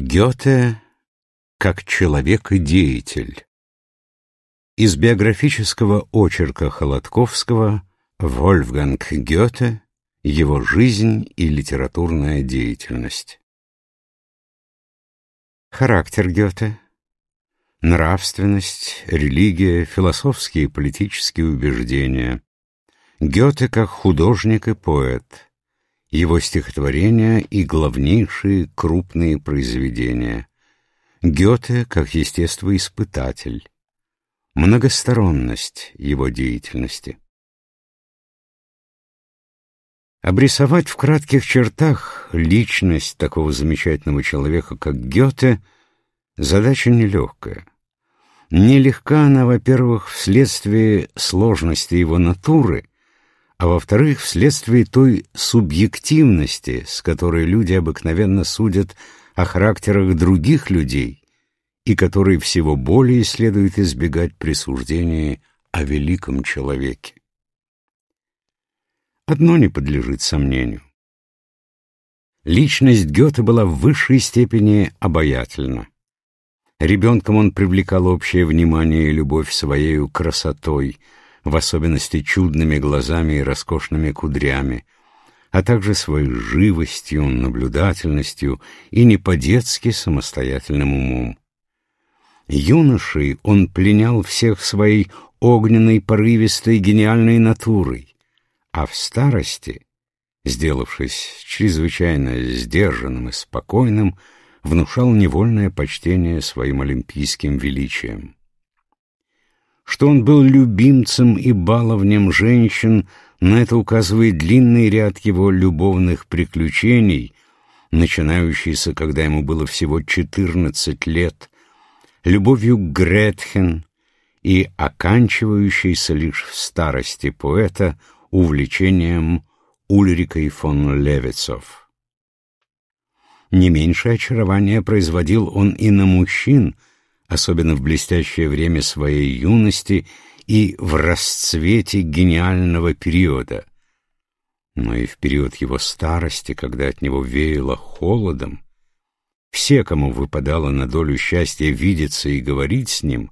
Гёте как человек и деятель. Из биографического очерка Холодковского «Вольфганг Гёте. Его жизнь и литературная деятельность». Характер Гёте. Нравственность, религия, философские и политические убеждения. Гёте как художник и поэт его стихотворения и главнейшие крупные произведения. Гёте как естествоиспытатель. Многосторонность его деятельности. Обрисовать в кратких чертах личность такого замечательного человека, как Гёте, задача нелегкая. Нелегка она, во-первых, вследствие сложности его натуры, а во-вторых, вследствие той субъективности, с которой люди обыкновенно судят о характерах других людей и которой всего более следует избегать присуждения о великом человеке. Одно не подлежит сомнению. Личность Гёте была в высшей степени обаятельна. Ребенком он привлекал общее внимание и любовь своей красотой — в особенности чудными глазами и роскошными кудрями, а также своей живостью, наблюдательностью и не по-детски самостоятельным умом. Юношей он пленял всех своей огненной, порывистой, гениальной натурой, а в старости, сделавшись чрезвычайно сдержанным и спокойным, внушал невольное почтение своим олимпийским величием что он был любимцем и баловнем женщин, на это указывает длинный ряд его любовных приключений, начинающийся, когда ему было всего четырнадцать лет, любовью к Гретхен и оканчивающийся лишь в старости поэта увлечением Ульрикой фон Левицов. Не меньшее очарование производил он и на мужчин — особенно в блестящее время своей юности и в расцвете гениального периода, но и в период его старости, когда от него веяло холодом, все, кому выпадало на долю счастья видеться и говорить с ним,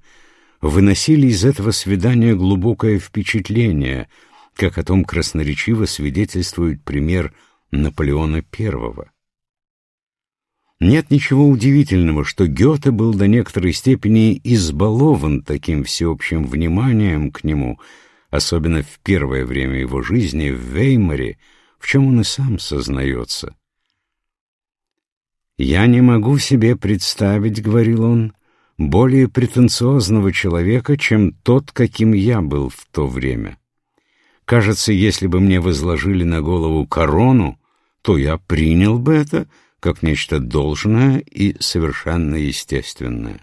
выносили из этого свидания глубокое впечатление, как о том красноречиво свидетельствует пример Наполеона I. Нет ничего удивительного, что Гёте был до некоторой степени избалован таким всеобщим вниманием к нему, особенно в первое время его жизни в Веймаре, в чем он и сам сознается. «Я не могу себе представить, — говорил он, — более претенциозного человека, чем тот, каким я был в то время. Кажется, если бы мне возложили на голову корону, то я принял бы это — как нечто должное и совершенно естественное.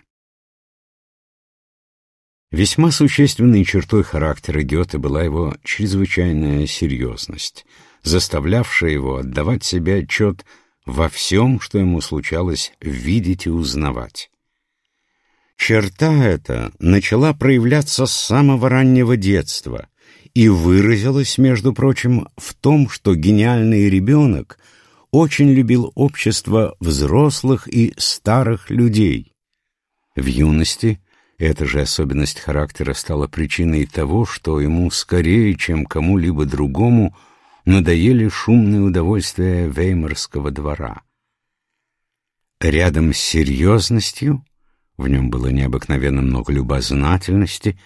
Весьма существенной чертой характера Гёте была его чрезвычайная серьезность, заставлявшая его отдавать себе отчет во всем, что ему случалось видеть и узнавать. Черта эта начала проявляться с самого раннего детства и выразилась, между прочим, в том, что гениальный ребенок очень любил общество взрослых и старых людей. В юности эта же особенность характера стала причиной того, что ему скорее, чем кому-либо другому, надоели шумные удовольствия Веймарского двора. Рядом с серьезностью в нем было необыкновенно много любознательности,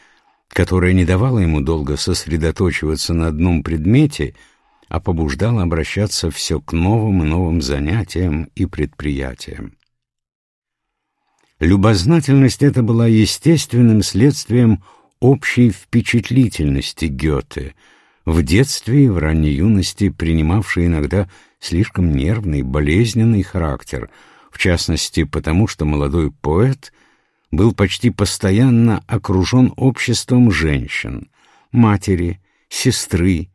которая не давала ему долго сосредоточиваться на одном предмете — а побуждало обращаться все к новым и новым занятиям и предприятиям. Любознательность эта была естественным следствием общей впечатлительности Гёте, в детстве и в ранней юности принимавшей иногда слишком нервный, болезненный характер, в частности потому, что молодой поэт был почти постоянно окружен обществом женщин, матери, сестры,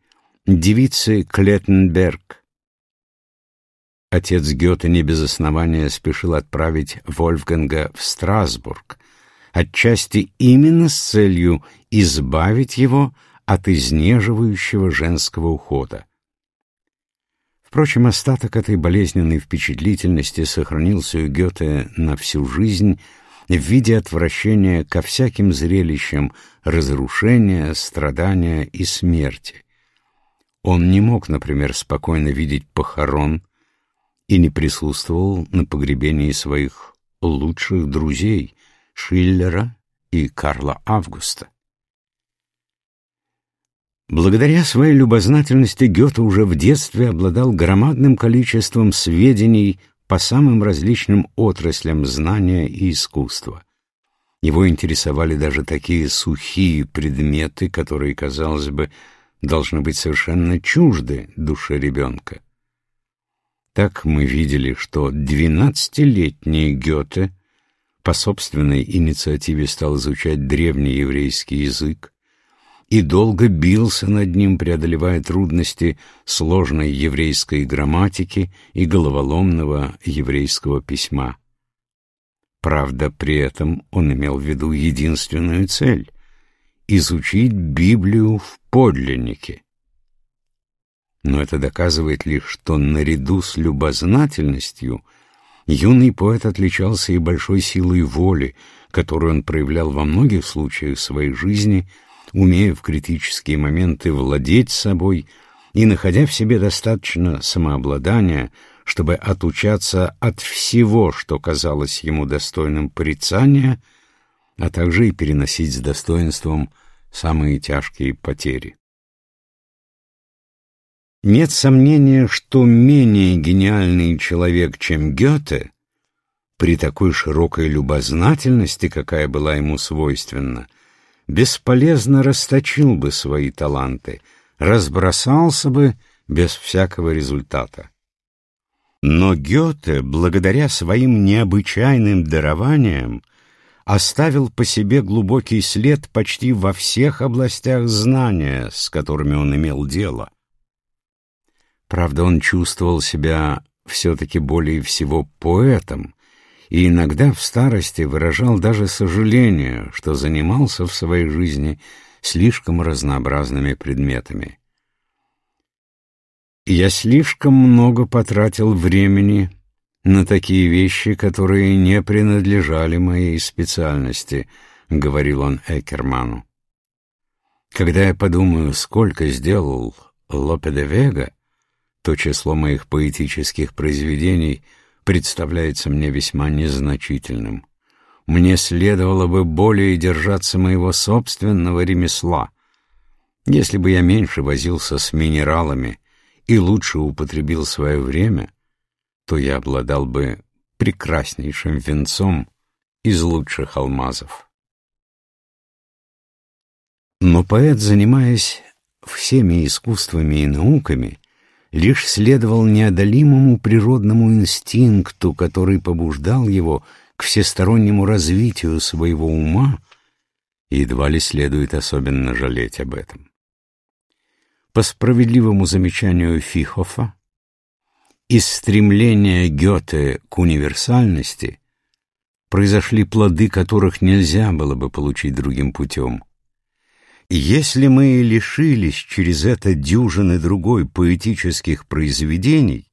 девицы Клеттенберг. Отец Гёте не без основания спешил отправить Вольфганга в Страсбург, отчасти именно с целью избавить его от изнеживающего женского ухода. Впрочем, остаток этой болезненной впечатлительности сохранился у Гёте на всю жизнь в виде отвращения ко всяким зрелищам разрушения, страдания и смерти. Он не мог, например, спокойно видеть похорон и не присутствовал на погребении своих лучших друзей Шиллера и Карла Августа. Благодаря своей любознательности Гёте уже в детстве обладал громадным количеством сведений по самым различным отраслям знания и искусства. Его интересовали даже такие сухие предметы, которые, казалось бы, должны быть совершенно чужды душе ребенка. Так мы видели, что двенадцатилетний Гёте по собственной инициативе стал изучать древний еврейский язык, и долго бился над ним, преодолевая трудности сложной еврейской грамматики и головоломного еврейского письма. Правда, при этом он имел в виду единственную цель — изучить Библию в подлиннике. Но это доказывает лишь, что наряду с любознательностью юный поэт отличался и большой силой воли, которую он проявлял во многих случаях своей жизни — умея в критические моменты владеть собой и находя в себе достаточно самообладания, чтобы отучаться от всего, что казалось ему достойным порицания, а также и переносить с достоинством самые тяжкие потери. Нет сомнения, что менее гениальный человек, чем Гёте, при такой широкой любознательности, какая была ему свойственна, бесполезно расточил бы свои таланты, разбросался бы без всякого результата. Но Гёте, благодаря своим необычайным дарованиям, оставил по себе глубокий след почти во всех областях знания, с которыми он имел дело. Правда, он чувствовал себя все-таки более всего поэтом, и иногда в старости выражал даже сожаление, что занимался в своей жизни слишком разнообразными предметами. «Я слишком много потратил времени на такие вещи, которые не принадлежали моей специальности», — говорил он Экерману. «Когда я подумаю, сколько сделал Лопе де Вега, то число моих поэтических произведений — представляется мне весьма незначительным. Мне следовало бы более держаться моего собственного ремесла. Если бы я меньше возился с минералами и лучше употребил свое время, то я обладал бы прекраснейшим венцом из лучших алмазов. Но поэт, занимаясь всеми искусствами и науками, лишь следовал неодолимому природному инстинкту, который побуждал его к всестороннему развитию своего ума, и едва ли следует особенно жалеть об этом. По справедливому замечанию Фихофа, из стремления Гёте к универсальности произошли плоды, которых нельзя было бы получить другим путем — если мы лишились через это дюжины другой поэтических произведений,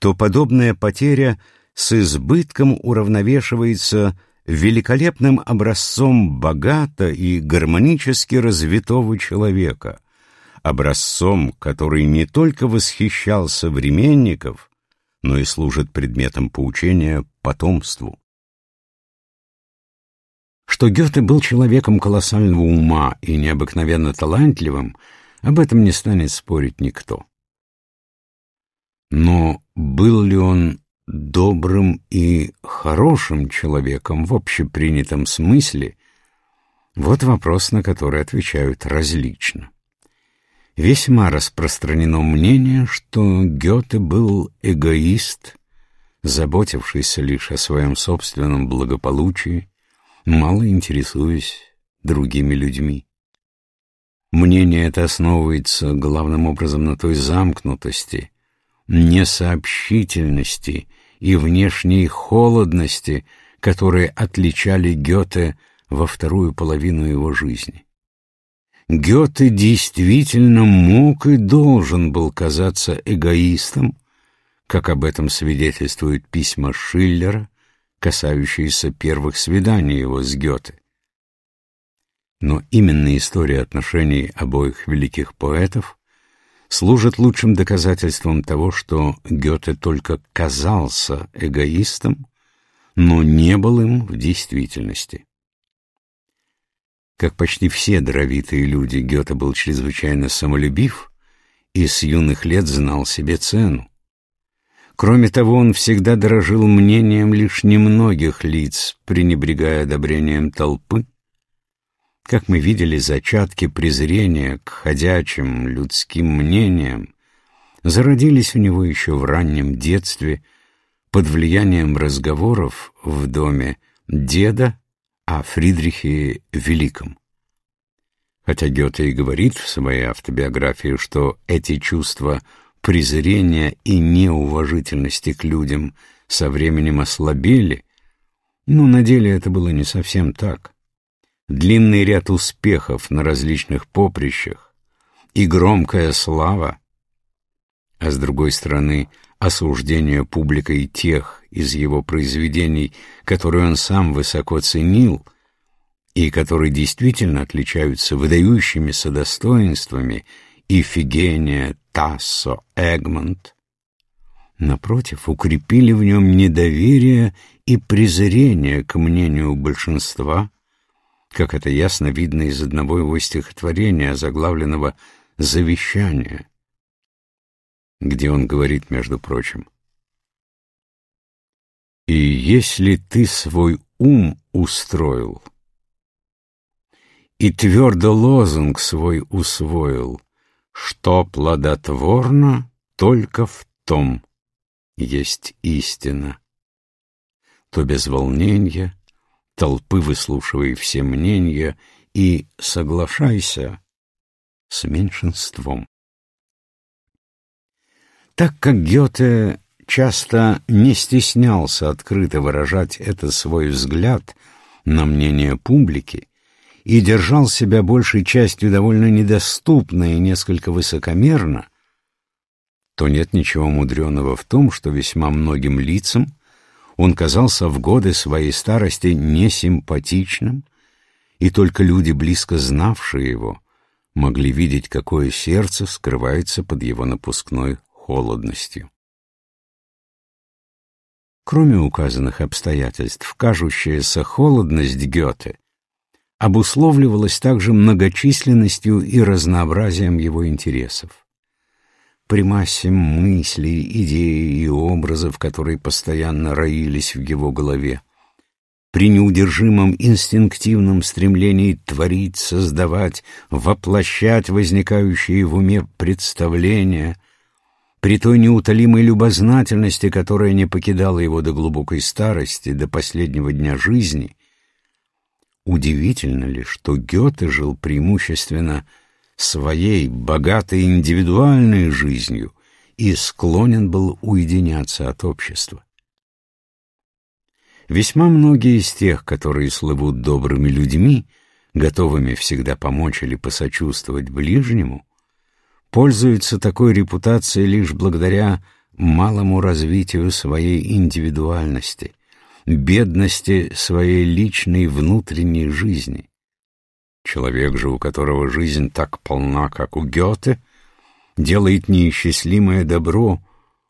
то подобная потеря с избытком уравновешивается великолепным образцом богато и гармонически развитого человека, образцом, который не только восхищал современников, но и служит предметом поучения потомству. Что Гёте был человеком колоссального ума и необыкновенно талантливым, об этом не станет спорить никто. Но был ли он добрым и хорошим человеком в общепринятом смысле, вот вопрос, на который отвечают различно. Весьма распространено мнение, что Гёте был эгоист, заботившийся лишь о своем собственном благополучии, мало интересуюсь другими людьми. Мнение это основывается главным образом на той замкнутости, несообщительности и внешней холодности, которые отличали Гёте во вторую половину его жизни. Гёте действительно мог и должен был казаться эгоистом, как об этом свидетельствуют письма Шиллера, касающиеся первых свиданий его с Гёте. Но именно история отношений обоих великих поэтов служит лучшим доказательством того, что Гёте только казался эгоистом, но не был им в действительности. Как почти все даровитые люди, Гёте был чрезвычайно самолюбив и с юных лет знал себе цену. Кроме того, он всегда дорожил мнением лишь немногих лиц, пренебрегая одобрением толпы. Как мы видели, зачатки презрения к ходячим людским мнениям зародились у него еще в раннем детстве под влиянием разговоров в доме деда о Фридрихе Великом. Хотя Гёте и говорит в своей автобиографии, что эти чувства презрения и неуважительности к людям со временем ослабели, но на деле это было не совсем так. Длинный ряд успехов на различных поприщах и громкая слава, а с другой стороны осуждение публикой тех из его произведений, которые он сам высоко ценил и которые действительно отличаются выдающимися достоинствами Ифигения, Тассо, Эгмонт, напротив, укрепили в нем недоверие и презрение к мнению большинства, как это ясно видно из одного его стихотворения, заглавленного «Завещание», где он говорит, между прочим, «И если ты свой ум устроил и твердо лозунг свой усвоил, что плодотворно только в том есть истина, то без волнения, толпы выслушивай все мнения и соглашайся с меньшинством. Так как Гёте часто не стеснялся открыто выражать это свой взгляд на мнение публики и держал себя большей частью довольно недоступно и несколько высокомерно, то нет ничего мудреного в том, что весьма многим лицам он казался в годы своей старости несимпатичным, и только люди, близко знавшие его, могли видеть, какое сердце скрывается под его напускной холодностью. Кроме указанных обстоятельств, кажущаяся холодность Гёте обусловливалась также многочисленностью и разнообразием его интересов. При массе мыслей, идей и образов, которые постоянно роились в его голове, при неудержимом инстинктивном стремлении творить, создавать, воплощать возникающие в уме представления, при той неутолимой любознательности, которая не покидала его до глубокой старости, до последнего дня жизни, удивительно ли, что Гёте жил преимущественно своей богатой индивидуальной жизнью и склонен был уединяться от общества. Весьма многие из тех, которые слывут добрыми людьми, готовыми всегда помочь или посочувствовать ближнему, пользуются такой репутацией лишь благодаря малому развитию своей индивидуальности, бедности своей личной внутренней жизни. Человек же, у которого жизнь так полна, как у Гёте, делает неисчислимое добро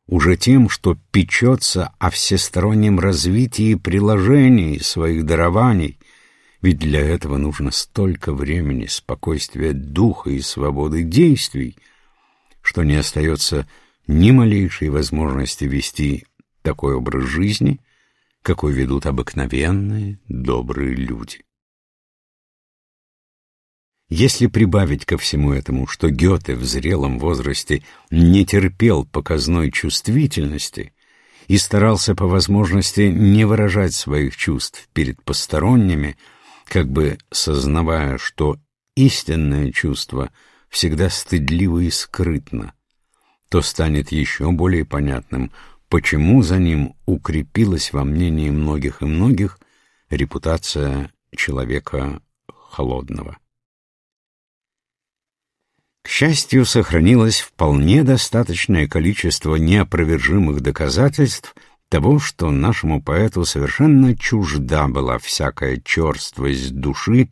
уже тем, что печется о всестороннем развитии и приложении своих дарований, ведь для этого нужно столько времени, спокойствия духа и свободы действий, что не остается ни малейшей возможности вести такой образ жизни, какой ведут обыкновенные добрые люди. Если прибавить ко всему этому, что Гёте в зрелом возрасте не терпел показной чувствительности и старался по возможности не выражать своих чувств перед посторонними, как бы сознавая, что истинное чувство всегда стыдливо и скрытно, то станет еще более понятным, почему за ним укрепилась во мнении многих и многих репутация человека холодного. К счастью, сохранилось вполне достаточное количество неопровержимых доказательств того, что нашему поэту совершенно чужда была всякая черствость души,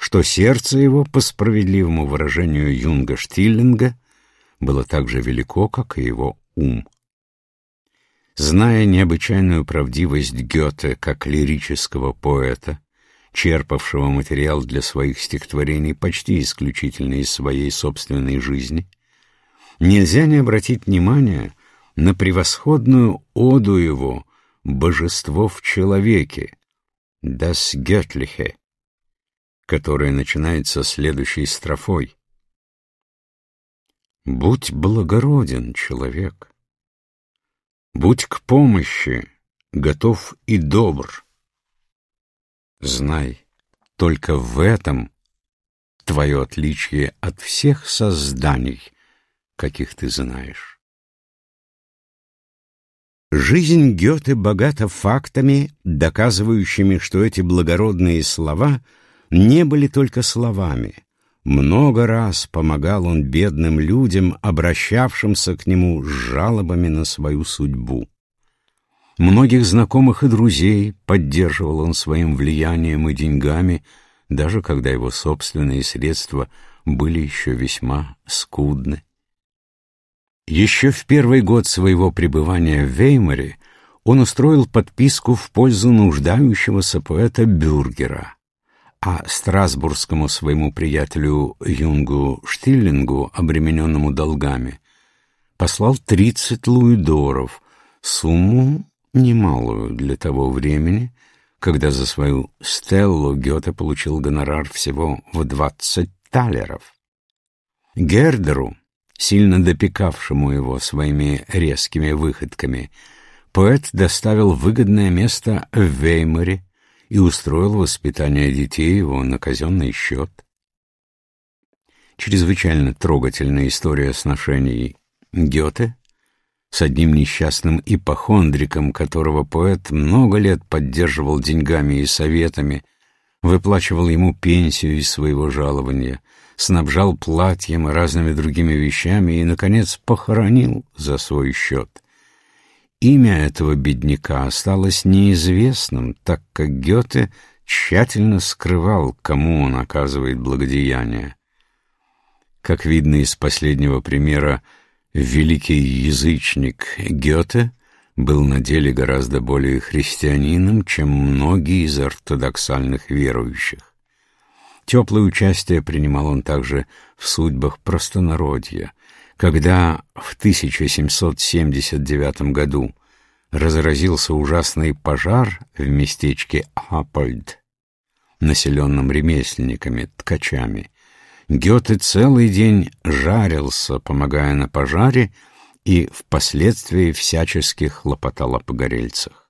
что сердце его, по справедливому выражению Юнга Штиллинга, было так же велико, как и его ум. Зная необычайную правдивость Гёте как лирического поэта, черпавшего материал для своих стихотворений почти исключительно из своей собственной жизни, нельзя не обратить внимания на превосходную оду его «Божество в человеке» «Das Göttliche», которая начинается следующей строфой. «Будь благороден, человек, будь к помощи, готов и добр». Знай, только в этом твое отличие от всех созданий, каких ты знаешь. Жизнь Гёте богата фактами, доказывающими, что эти благородные слова не были только словами. Много раз помогал он бедным людям, обращавшимся к нему с жалобами на свою судьбу. Многих знакомых и друзей поддерживал он своим влиянием и деньгами, даже когда его собственные средства были еще весьма скудны. Еще в первый год своего пребывания в Веймаре он устроил подписку в пользу нуждающегося поэта Бюргера, а страсбургскому своему приятелю Юнгу Штиллингу, обремененному долгами, послал тридцать луидоров, сумму, немалую для того времени, когда за свою стеллу Гёте получил гонорар всего в двадцать талеров. Гердеру, сильно допекавшему его своими резкими выходками, поэт доставил выгодное место в Веймаре и устроил воспитание детей его на казенный счет. Чрезвычайно трогательная история сношений Гёте с одним несчастным ипохондриком, которого поэт много лет поддерживал деньгами и советами, выплачивал ему пенсию из своего жалования, снабжал платьем и разными другими вещами и, наконец, похоронил за свой счет. Имя этого бедняка осталось неизвестным, так как Гёте тщательно скрывал, кому он оказывает благодеяние. Как видно из последнего примера, Великий язычник Гёте был на деле гораздо более христианином, чем многие из ортодоксальных верующих. Теплое участие принимал он также в судьбах простонародья, когда в 1779 году разразился ужасный пожар в местечке Апольд, населенном ремесленниками, ткачами, Гёте целый день жарился, помогая на пожаре, и впоследствии всячески хлопотал о погорельцах.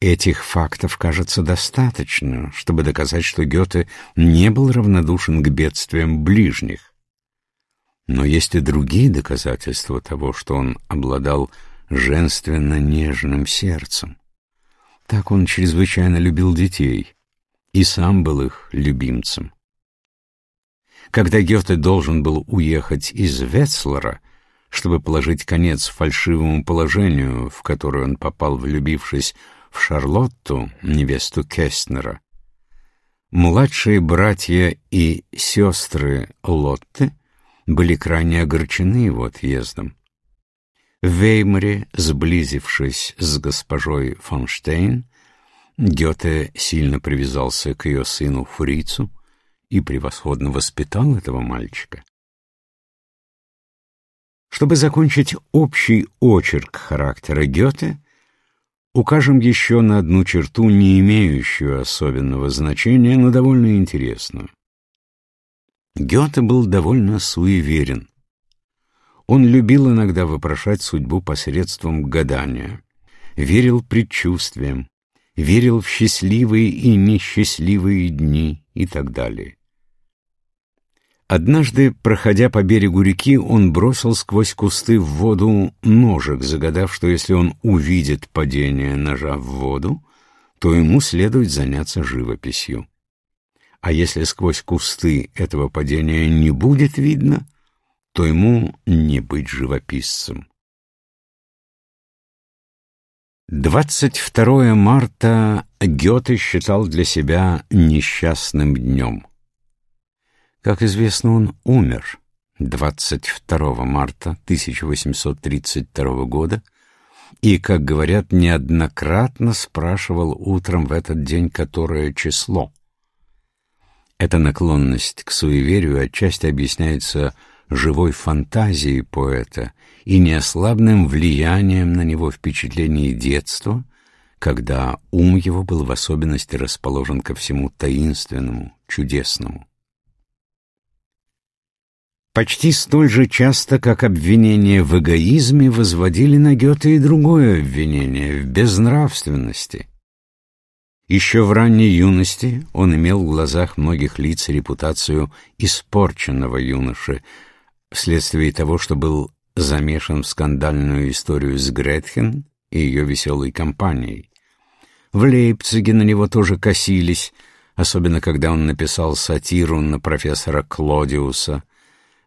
Этих фактов кажется достаточно, чтобы доказать, что Гёте не был равнодушен к бедствиям ближних. Но есть и другие доказательства того, что он обладал женственно-нежным сердцем. Так он чрезвычайно любил детей — и сам был их любимцем. Когда Гёте должен был уехать из Ветслера, чтобы положить конец фальшивому положению, в которое он попал, влюбившись в Шарлотту, невесту Кестнера, младшие братья и сестры Лотты были крайне огорчены его отъездом. В Веймаре, сблизившись с госпожой фон Штейн, Гёте сильно привязался к ее сыну Фрицу и превосходно воспитал этого мальчика. Чтобы закончить общий очерк характера Гёте, укажем еще на одну черту, не имеющую особенного значения, но довольно интересную. Гёте был довольно суеверен. Он любил иногда вопрошать судьбу посредством гадания, верил предчувствиям, верил в счастливые и несчастливые дни и так далее. Однажды, проходя по берегу реки, он бросил сквозь кусты в воду ножик, загадав, что если он увидит падение ножа в воду, то ему следует заняться живописью. А если сквозь кусты этого падения не будет видно, то ему не быть живописцем. 22 марта Гёте считал для себя несчастным днем. Как известно, он умер 22 марта 1832 года и, как говорят, неоднократно спрашивал утром в этот день, которое число. Эта наклонность к суеверию отчасти объясняется живой фантазией поэта и неослабным влиянием на него впечатлений детства, когда ум его был в особенности расположен ко всему таинственному, чудесному. Почти столь же часто, как обвинение в эгоизме, возводили на Гёте и другое обвинение — в безнравственности. Еще в ранней юности он имел в глазах многих лиц репутацию испорченного юноши, вследствие того, что был замешан в скандальную историю с Гретхен и ее веселой компанией. В Лейпциге на него тоже косились, особенно когда он написал сатиру на профессора Клодиуса.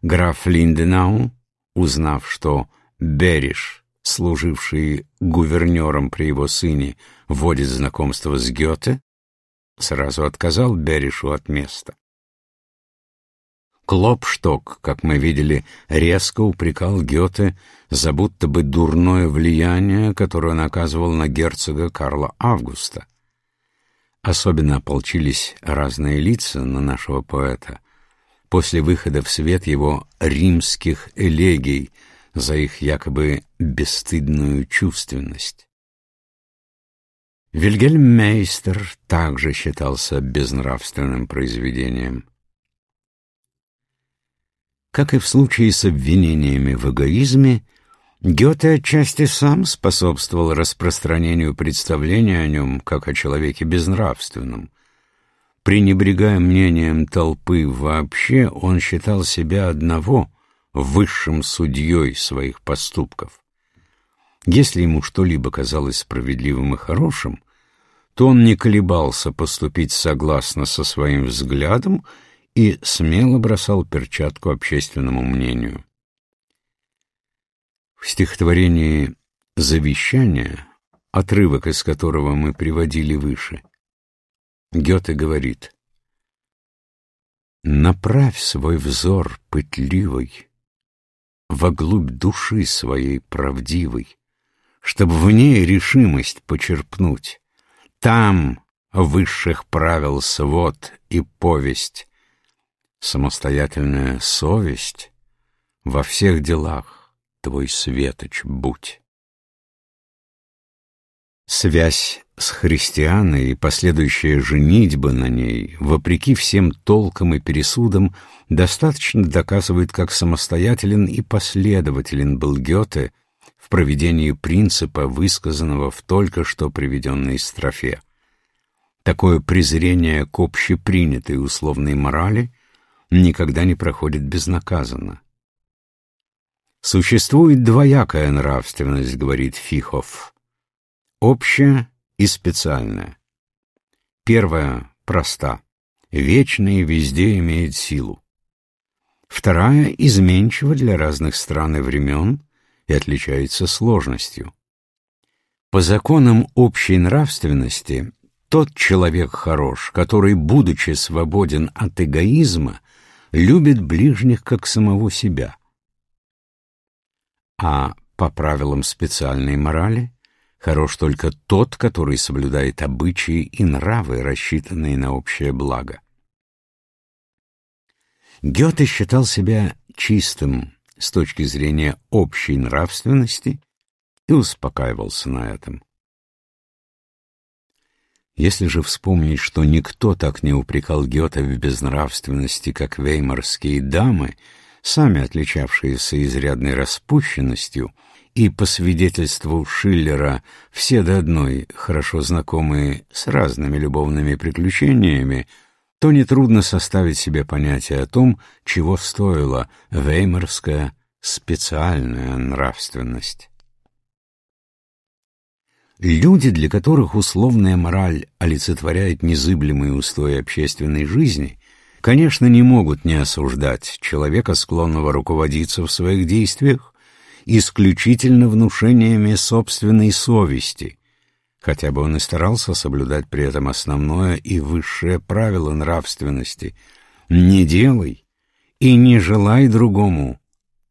Граф Линденау, узнав, что Бериш, служивший гувернером при его сыне, вводит знакомство с Гёте, сразу отказал Беришу от места. Клопшток, как мы видели, резко упрекал Гёте за будто бы дурное влияние, которое он оказывал на герцога Карла Августа. Особенно ополчились разные лица на нашего поэта после выхода в свет его римских элегий за их якобы бесстыдную чувственность. Вильгельм Мейстер также считался безнравственным произведением. Как и в случае с обвинениями в эгоизме, Гёте отчасти сам способствовал распространению представления о нем как о человеке безнравственном. Пренебрегая мнением толпы вообще, он считал себя одного высшим судьей своих поступков. Если ему что-либо казалось справедливым и хорошим, то он не колебался поступить согласно со своим взглядом и смело бросал перчатку общественному мнению. В стихотворении «Завещание», отрывок из которого мы приводили выше, Гёте говорит «Направь свой взор пытливый Воглубь души своей правдивой, Чтобы в ней решимость почерпнуть. Там высших правил свод и повесть, самостоятельная совесть во всех делах твой светоч будь. Связь с христианой и последующая женитьба на ней, вопреки всем толкам и пересудам, достаточно доказывает, как самостоятелен и последователен был Гёте в проведении принципа, высказанного в только что приведенной строфе. Такое презрение к общепринятой условной морали — никогда не проходит безнаказанно. Существует двоякая нравственность, говорит Фихов, общая и специальная. Первая проста, вечная и везде имеет силу. Вторая изменчива для разных стран и времен и отличается сложностью. По законам общей нравственности тот человек хорош, который, будучи свободен от эгоизма, любит ближних как самого себя. А по правилам специальной морали хорош только тот, который соблюдает обычаи и нравы, рассчитанные на общее благо. Гёте считал себя чистым с точки зрения общей нравственности и успокаивался на этом. Если же вспомнить, что никто так не упрекал Гёте в безнравственности, как веймарские дамы, сами отличавшиеся изрядной распущенностью, и, по свидетельству Шиллера, все до одной хорошо знакомые с разными любовными приключениями, то нетрудно составить себе понятие о том, чего стоила веймарская специальная нравственность. Люди, для которых условная мораль олицетворяет незыблемые устои общественной жизни, конечно, не могут не осуждать человека, склонного руководиться в своих действиях исключительно внушениями собственной совести, хотя бы он и старался соблюдать при этом основное и высшее правило нравственности «не делай и не желай другому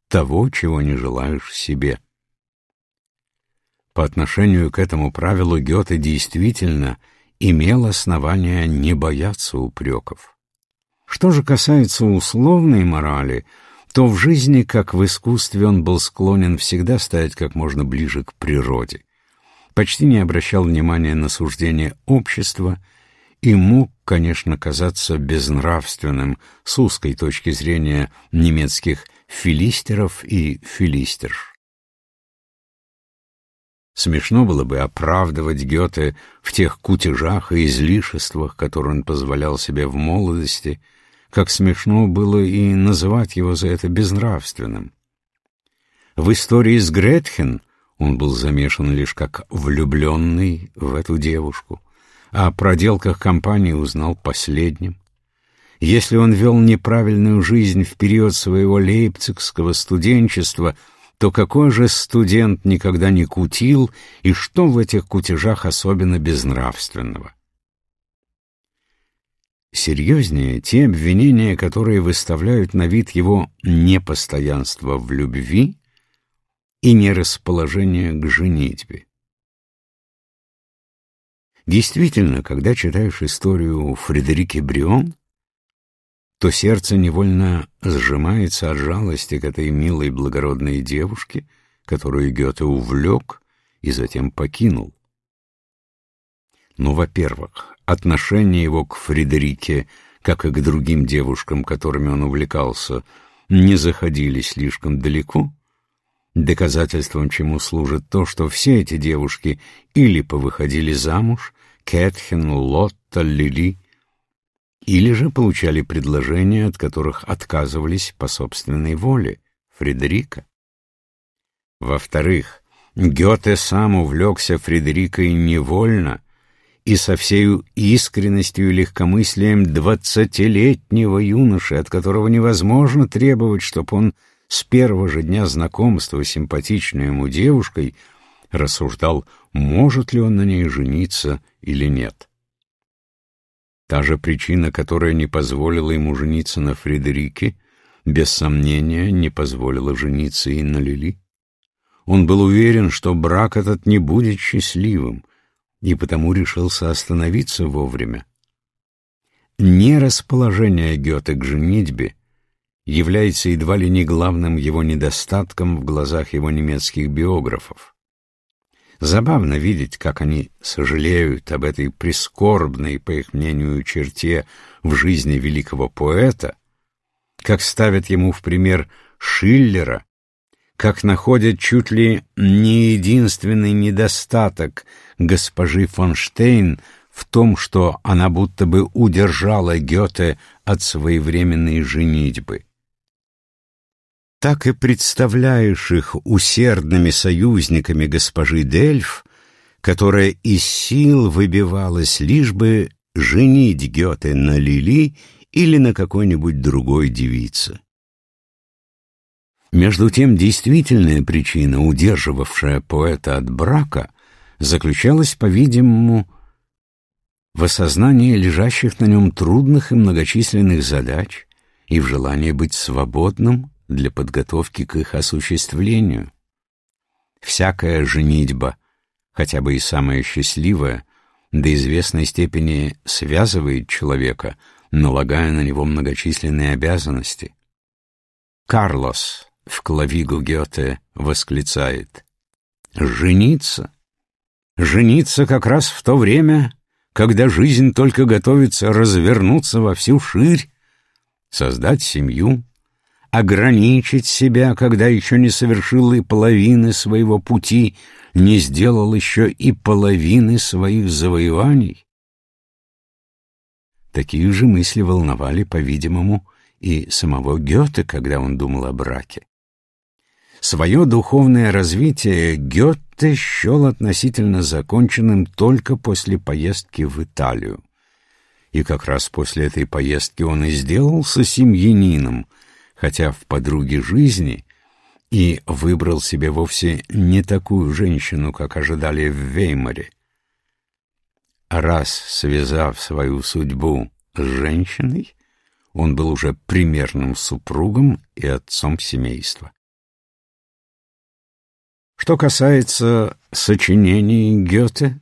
того, чего не желаешь себе». По отношению к этому правилу Гёте действительно имел основания не бояться упреков. Что же касается условной морали, то в жизни, как в искусстве, он был склонен всегда стоять как можно ближе к природе, почти не обращал внимания на суждения общества и мог, конечно, казаться безнравственным с узкой точки зрения немецких филистеров и филистерш. Смешно было бы оправдывать Гёте в тех кутежах и излишествах, которые он позволял себе в молодости, как смешно было и называть его за это безнравственным. В истории с Гретхен он был замешан лишь как влюбленный в эту девушку, а о проделках компании узнал последним. Если он вел неправильную жизнь в период своего лейпцигского студенчества — то какой же студент никогда не кутил, и что в этих кутежах особенно безнравственного? Серьезнее те обвинения, которые выставляют на вид его непостоянство в любви и нерасположение к женитьбе. Действительно, когда читаешь историю Фредерики Брион, то сердце невольно сжимается от жалости к этой милой благородной девушке, которую Гёте увлек и затем покинул. Но, во-первых, отношение его к Фредерике, как и к другим девушкам, которыми он увлекался, не заходили слишком далеко, доказательством чему служит то, что все эти девушки или повыходили замуж, Кэтхен, Лотта, Лили, или же получали предложения, от которых отказывались по собственной воле Фредерика. Во-вторых, Гёте сам увлекся Фредерикой невольно и со всею искренностью и легкомыслием двадцатилетнего юноши, от которого невозможно требовать, чтобы он с первого же дня знакомства с симпатичной ему девушкой рассуждал, может ли он на ней жениться или нет. Та же причина, которая не позволила ему жениться на Фредерике, без сомнения не позволила жениться и на Лили. Он был уверен, что брак этот не будет счастливым, и потому решился остановиться вовремя. Нерасположение Гёте к женитьбе является едва ли не главным его недостатком в глазах его немецких биографов. Забавно видеть, как они сожалеют об этой прискорбной, по их мнению, черте в жизни великого поэта, как ставят ему в пример Шиллера, как находят чуть ли не единственный недостаток госпожи фон Штейн в том, что она будто бы удержала Гёте от своевременной женитьбы так и представляешь их усердными союзниками госпожи Дельф, которая из сил выбивалась лишь бы женить Гёте на Лили или на какой-нибудь другой девице. Между тем, действительная причина, удерживавшая поэта от брака, заключалась, по-видимому, в осознании лежащих на нем трудных и многочисленных задач и в желании быть свободным для подготовки к их осуществлению. Всякая женитьба, хотя бы и самая счастливая, до известной степени связывает человека, налагая на него многочисленные обязанности. Карлос в Клавигу Гёте восклицает «Жениться? Жениться как раз в то время, когда жизнь только готовится развернуться во всю ширь, создать семью, ограничить себя, когда еще не совершил и половины своего пути, не сделал еще и половины своих завоеваний? Такие же мысли волновали, по-видимому, и самого Гёте, когда он думал о браке. Свое духовное развитие Гёте счел относительно законченным только после поездки в Италию. И как раз после этой поездки он и сделался семьянином, хотя в подруге жизни и выбрал себе вовсе не такую женщину, как ожидали в Веймаре. Раз связав свою судьбу с женщиной, он был уже примерным супругом и отцом семейства. Что касается сочинений Гёте,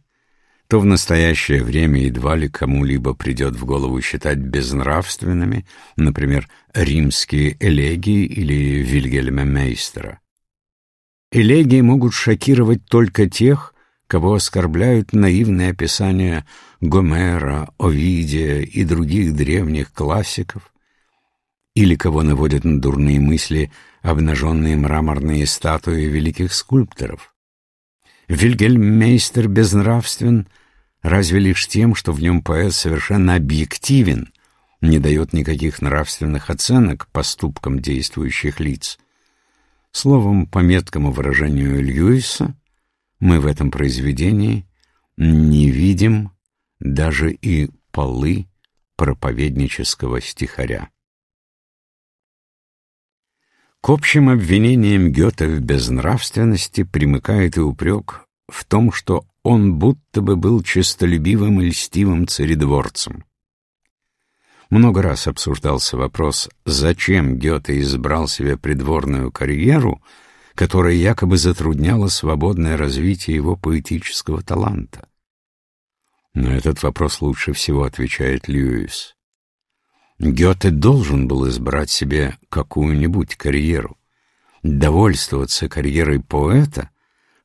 то в настоящее время едва ли кому-либо придет в голову считать безнравственными, например, римские элегии или Вильгельма Мейстера. Элегии могут шокировать только тех, кого оскорбляют наивные описания Гомера, Овидия и других древних классиков, или кого наводят на дурные мысли обнаженные мраморные статуи великих скульпторов. Вильгельмейстер безнравствен разве лишь тем, что в нем поэт совершенно объективен, не дает никаких нравственных оценок поступкам действующих лиц. Словом, по меткому выражению Льюиса, мы в этом произведении не видим даже и полы проповеднического стихаря. К общим обвинениям Гёте в безнравственности примыкает и упрек в том, что он будто бы был честолюбивым и льстивым царедворцем. Много раз обсуждался вопрос, зачем Гёте избрал себе придворную карьеру, которая якобы затрудняла свободное развитие его поэтического таланта. На этот вопрос лучше всего отвечает Льюис. Гёте должен был избрать себе какую-нибудь карьеру. Довольствоваться карьерой поэта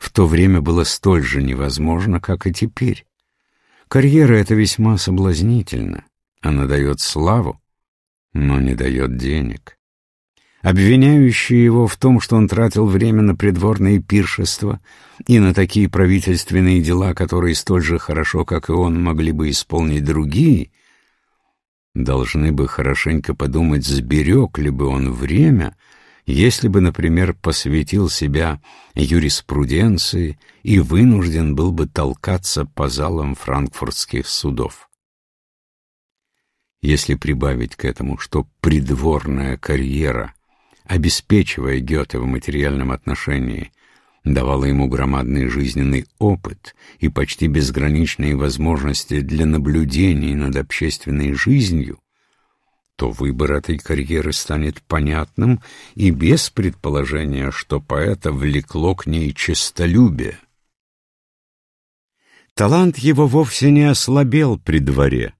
в то время было столь же невозможно, как и теперь. Карьера эта весьма соблазнительна. Она дает славу, но не дает денег. Обвиняющие его в том, что он тратил время на придворные пиршества и на такие правительственные дела, которые столь же хорошо, как и он, могли бы исполнить другие — должны бы хорошенько подумать, сберег ли бы он время, если бы, например, посвятил себя юриспруденции и вынужден был бы толкаться по залам франкфуртских судов. Если прибавить к этому, что придворная карьера, обеспечивая Гёте в материальном отношении, давала ему громадный жизненный опыт и почти безграничные возможности для наблюдений над общественной жизнью, то выбор этой карьеры станет понятным и без предположения, что поэта влекло к ней честолюбие. Талант его вовсе не ослабел при дворе.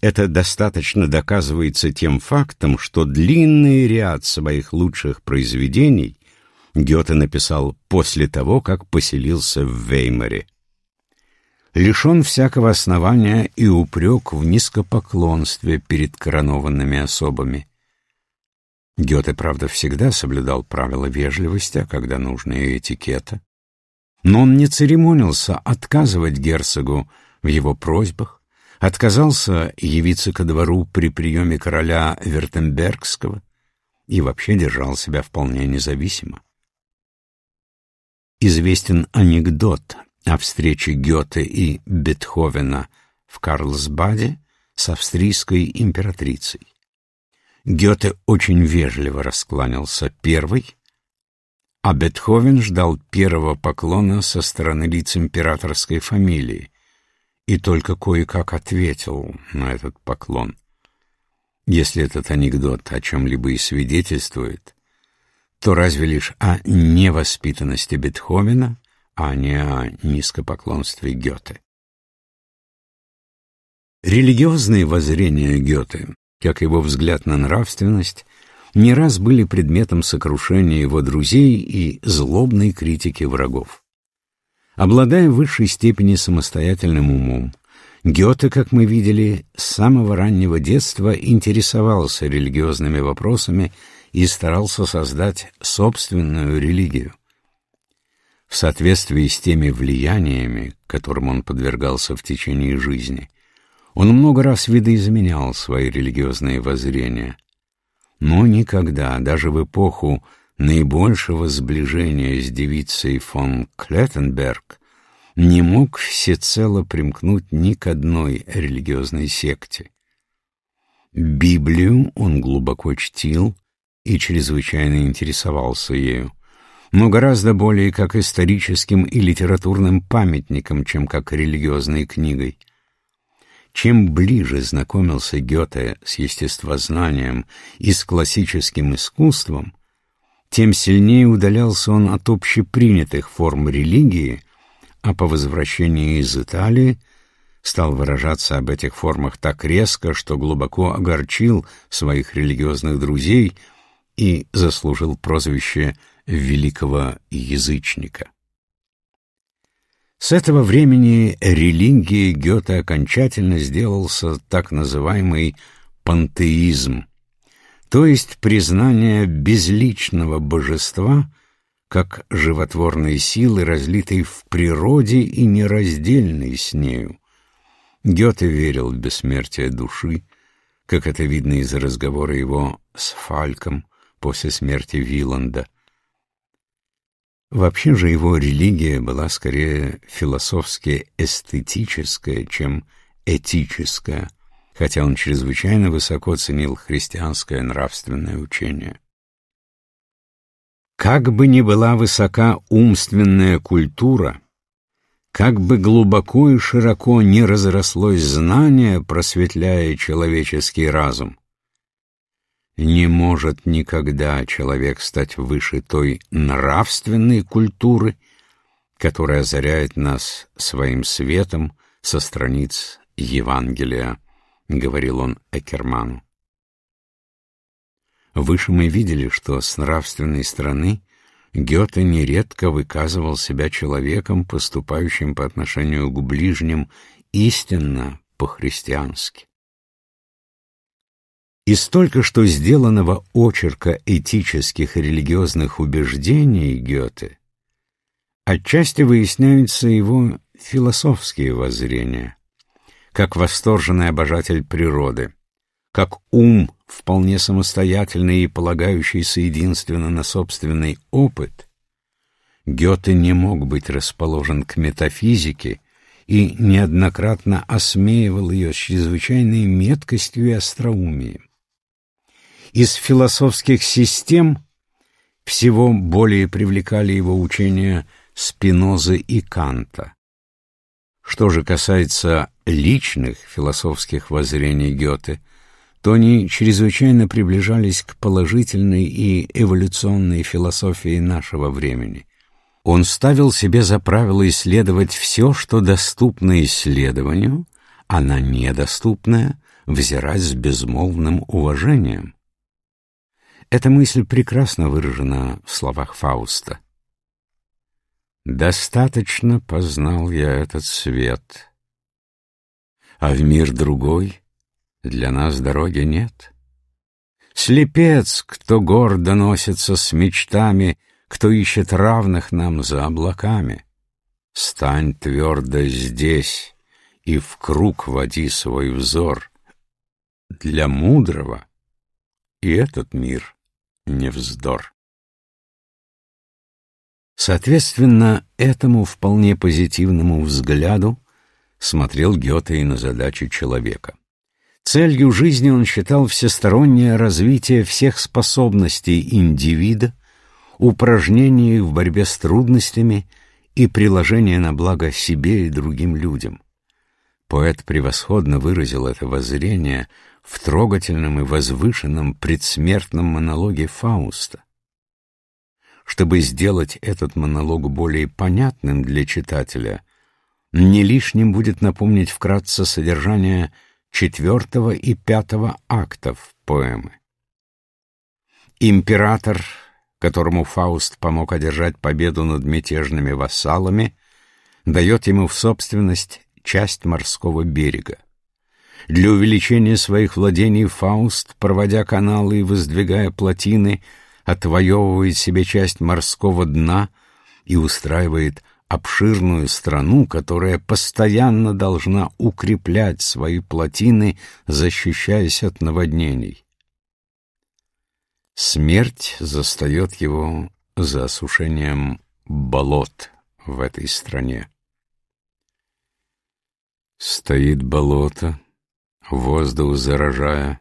Это достаточно доказывается тем фактом, что длинный ряд своих лучших произведений Гёте написал после того, как поселился в Веймаре. Лишен всякого основания и упрек в низкопоклонстве перед коронованными особами. Гёте, правда, всегда соблюдал правила вежливости, а когда нужно и этикета. Но он не церемонился отказывать герцогу в его просьбах, отказался явиться ко двору при приеме короля Вертембергского и вообще держал себя вполне независимо известен анекдот о встрече Гёте и Бетховена в Карлсбаде с австрийской императрицей. Гёте очень вежливо раскланялся первый, а Бетховен ждал первого поклона со стороны лиц императорской фамилии и только кое-как ответил на этот поклон. Если этот анекдот о чем-либо и свидетельствует, то разве лишь о невоспитанности Бетховена, а не о низкопоклонстве Гёте. Религиозные воззрения Гёте, как его взгляд на нравственность, не раз были предметом сокрушения его друзей и злобной критики врагов. Обладая в высшей степени самостоятельным умом, Гёте, как мы видели, с самого раннего детства интересовался религиозными вопросами и старался создать собственную религию. В соответствии с теми влияниями, которым он подвергался в течение жизни, он много раз видоизменял свои религиозные воззрения, но никогда, даже в эпоху наибольшего сближения с девицей фон Клеттенберг не мог всецело примкнуть ни к одной религиозной секте. Библию он глубоко чтил и чрезвычайно интересовался ею, но гораздо более как историческим и литературным памятником, чем как религиозной книгой. Чем ближе знакомился Гёте с естествознанием и с классическим искусством, тем сильнее удалялся он от общепринятых форм религии, а по возвращении из Италии стал выражаться об этих формах так резко, что глубоко огорчил своих религиозных друзей и заслужил прозвище великого язычника. С этого времени религией Гёте окончательно сделался так называемый пантеизм, то есть признание безличного божества как животворной силы, разлитой в природе и нераздельной с нею. Гёте верил в бессмертие души, как это видно из разговора его с Фальком после смерти Виланда. Вообще же его религия была скорее философски эстетическая, чем этическая, хотя он чрезвычайно высоко ценил христианское нравственное учение. Как бы ни была высока умственная культура, как бы глубоко и широко не разрослось знание, просветляя человеческий разум, не может никогда человек стать выше той нравственной культуры, которая озаряет нас своим светом со страниц Евангелия, — говорил он Экерману. Выше мы видели, что с нравственной стороны Гёте нередко выказывал себя человеком, поступающим по отношению к ближним истинно по-христиански. Из только что сделанного очерка этических и религиозных убеждений Гёте отчасти выясняются его философские воззрения, как восторженный обожатель природы, как ум, вполне самостоятельный и полагающийся единственно на собственный опыт, Гёте не мог быть расположен к метафизике и неоднократно осмеивал ее с чрезвычайной меткостью и остроумием. Из философских систем всего более привлекали его учения Спинозы и Канта. Что же касается личных философских воззрений Гёте, то они чрезвычайно приближались к положительной и эволюционной философии нашего времени. Он ставил себе за правило исследовать все, что доступно исследованию, а на недоступное взирать с безмолвным уважением. Эта мысль прекрасно выражена в словах Фауста. «Достаточно познал я этот свет, а в мир другой для нас дороги нет. Слепец, кто гордо носится с мечтами, кто ищет равных нам за облаками. Стань твердо здесь и в круг води свой взор. Для мудрого и этот мир — не вздор. Соответственно, этому вполне позитивному взгляду смотрел Гёте и на задачи человека. Целью жизни он считал всестороннее развитие всех способностей индивида, упражнение в борьбе с трудностями и приложение на благо себе и другим людям. Поэт превосходно выразил это воззрение в трогательном и возвышенном предсмертном монологе Фауста. Чтобы сделать этот монолог более понятным для читателя, не лишним будет напомнить вкратце содержание четвертого и пятого актов поэмы. Император, которому Фауст помог одержать победу над мятежными вассалами, дает ему в собственность часть морского берега. Для увеличения своих владений Фауст, проводя каналы и воздвигая плотины, отвоевывает себе часть морского дна и устраивает обширную страну, которая постоянно должна укреплять свои плотины, защищаясь от наводнений. Смерть застает его за осушением болот в этой стране. Стоит болото, воздух заражая,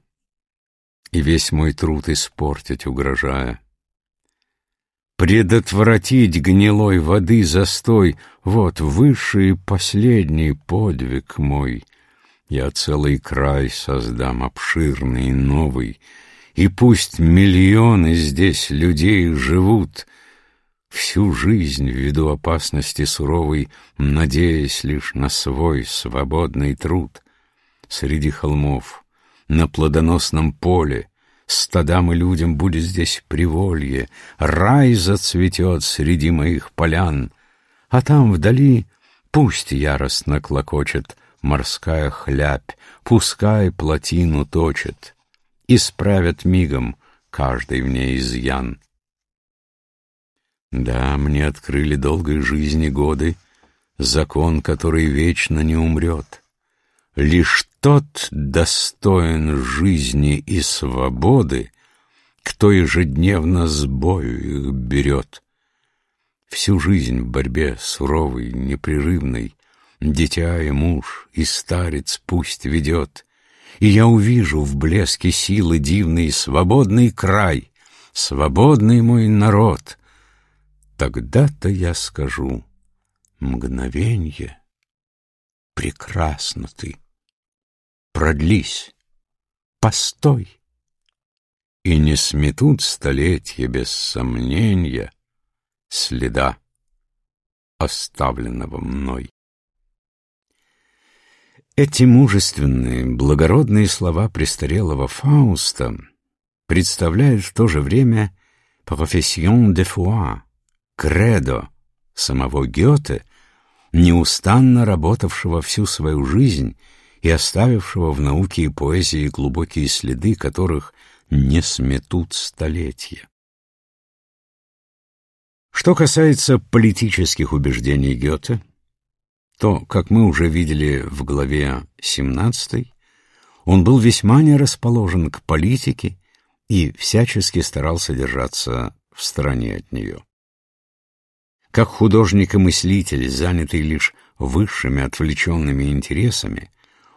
И весь мой труд испортить угрожая. Предотвратить гнилой воды застой — Вот высший и последний подвиг мой. Я целый край создам, обширный и новый, И пусть миллионы здесь людей живут, Всю жизнь ввиду опасности суровой, Надеясь лишь на свой свободный труд. Среди холмов, на плодоносном поле, Стадам и людям будет здесь приволье, Рай зацветет среди моих полян, А там вдали пусть яростно клокочет Морская хлябь, пускай плотину точит, Исправят мигом каждый в ней изъян. Да, мне открыли долгой жизни годы Закон, который вечно не умрет. Лишь тот достоин жизни и свободы, Кто ежедневно с бою их берет. Всю жизнь в борьбе суровой, непрерывной Дитя и муж, и старец пусть ведет, И я увижу в блеске силы дивный Свободный край, свободный мой народ — Тогда-то я скажу, мгновенье, прекрасно ты. Продлись, постой, и не сметут столетия без сомнения следа, оставленного мной. Эти мужественные, благородные слова престарелого Фауста представляют в то же время «profession de foi» кредо самого Гёте, неустанно работавшего всю свою жизнь и оставившего в науке и поэзии глубокие следы, которых не сметут столетия. Что касается политических убеждений Гёте, то, как мы уже видели в главе 17, он был весьма не расположен к политике и всячески старался держаться в стороне от нее. Как художник и мыслитель, занятый лишь высшими отвлеченными интересами,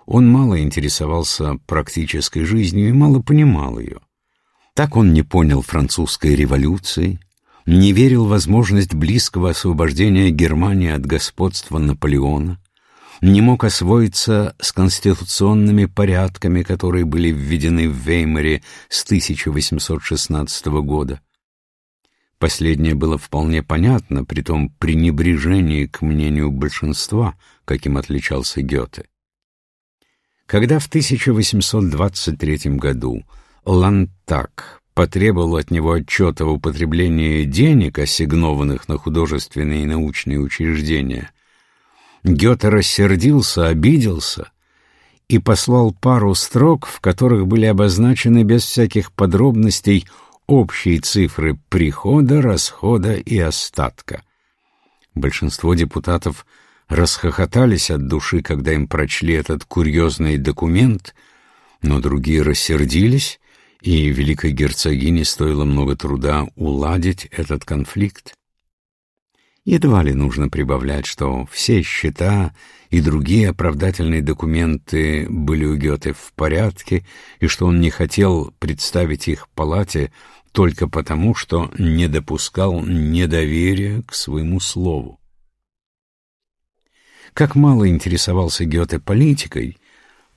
он мало интересовался практической жизнью и мало понимал ее. Так он не понял французской революции, не верил в возможность близкого освобождения Германии от господства Наполеона, не мог освоиться с конституционными порядками, которые были введены в Веймаре с 1816 года. Последнее было вполне понятно при том пренебрежении к мнению большинства, каким отличался Гёте. Когда в 1823 году Лантак потребовал от него отчета о употреблении денег, ассигнованных на художественные и научные учреждения, Гёте рассердился, обиделся и послал пару строк, в которых были обозначены без всяких подробностей общие цифры прихода, расхода и остатка. Большинство депутатов расхохотались от души, когда им прочли этот курьезный документ, но другие рассердились, и великой герцогине стоило много труда уладить этот конфликт. Едва ли нужно прибавлять, что все счета и другие оправдательные документы были у Гёте в порядке, и что он не хотел представить их палате только потому, что не допускал недоверия к своему слову. Как мало интересовался Гёте политикой,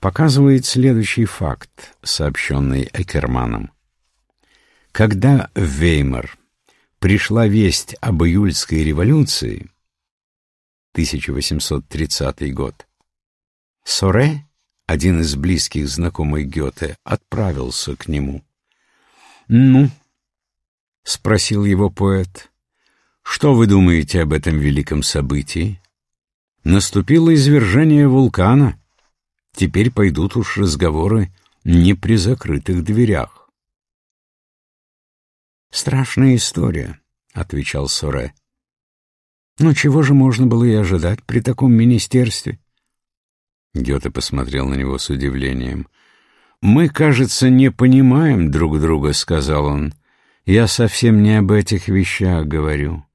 показывает следующий факт, сообщенный Экерманом. Когда в Веймар пришла весть об июльской революции, 1830 год, Соре, один из близких знакомых Гёте, отправился к нему. «Ну, — спросил его поэт. «Что вы думаете об этом великом событии? Наступило извержение вулкана. Теперь пойдут уж разговоры не при закрытых дверях». «Страшная история», — отвечал Соре. «Но чего же можно было и ожидать при таком министерстве?» Гёте посмотрел на него с удивлением. «Мы, кажется, не понимаем друг друга», — сказал он. Я совсем не об этих вещах говорю.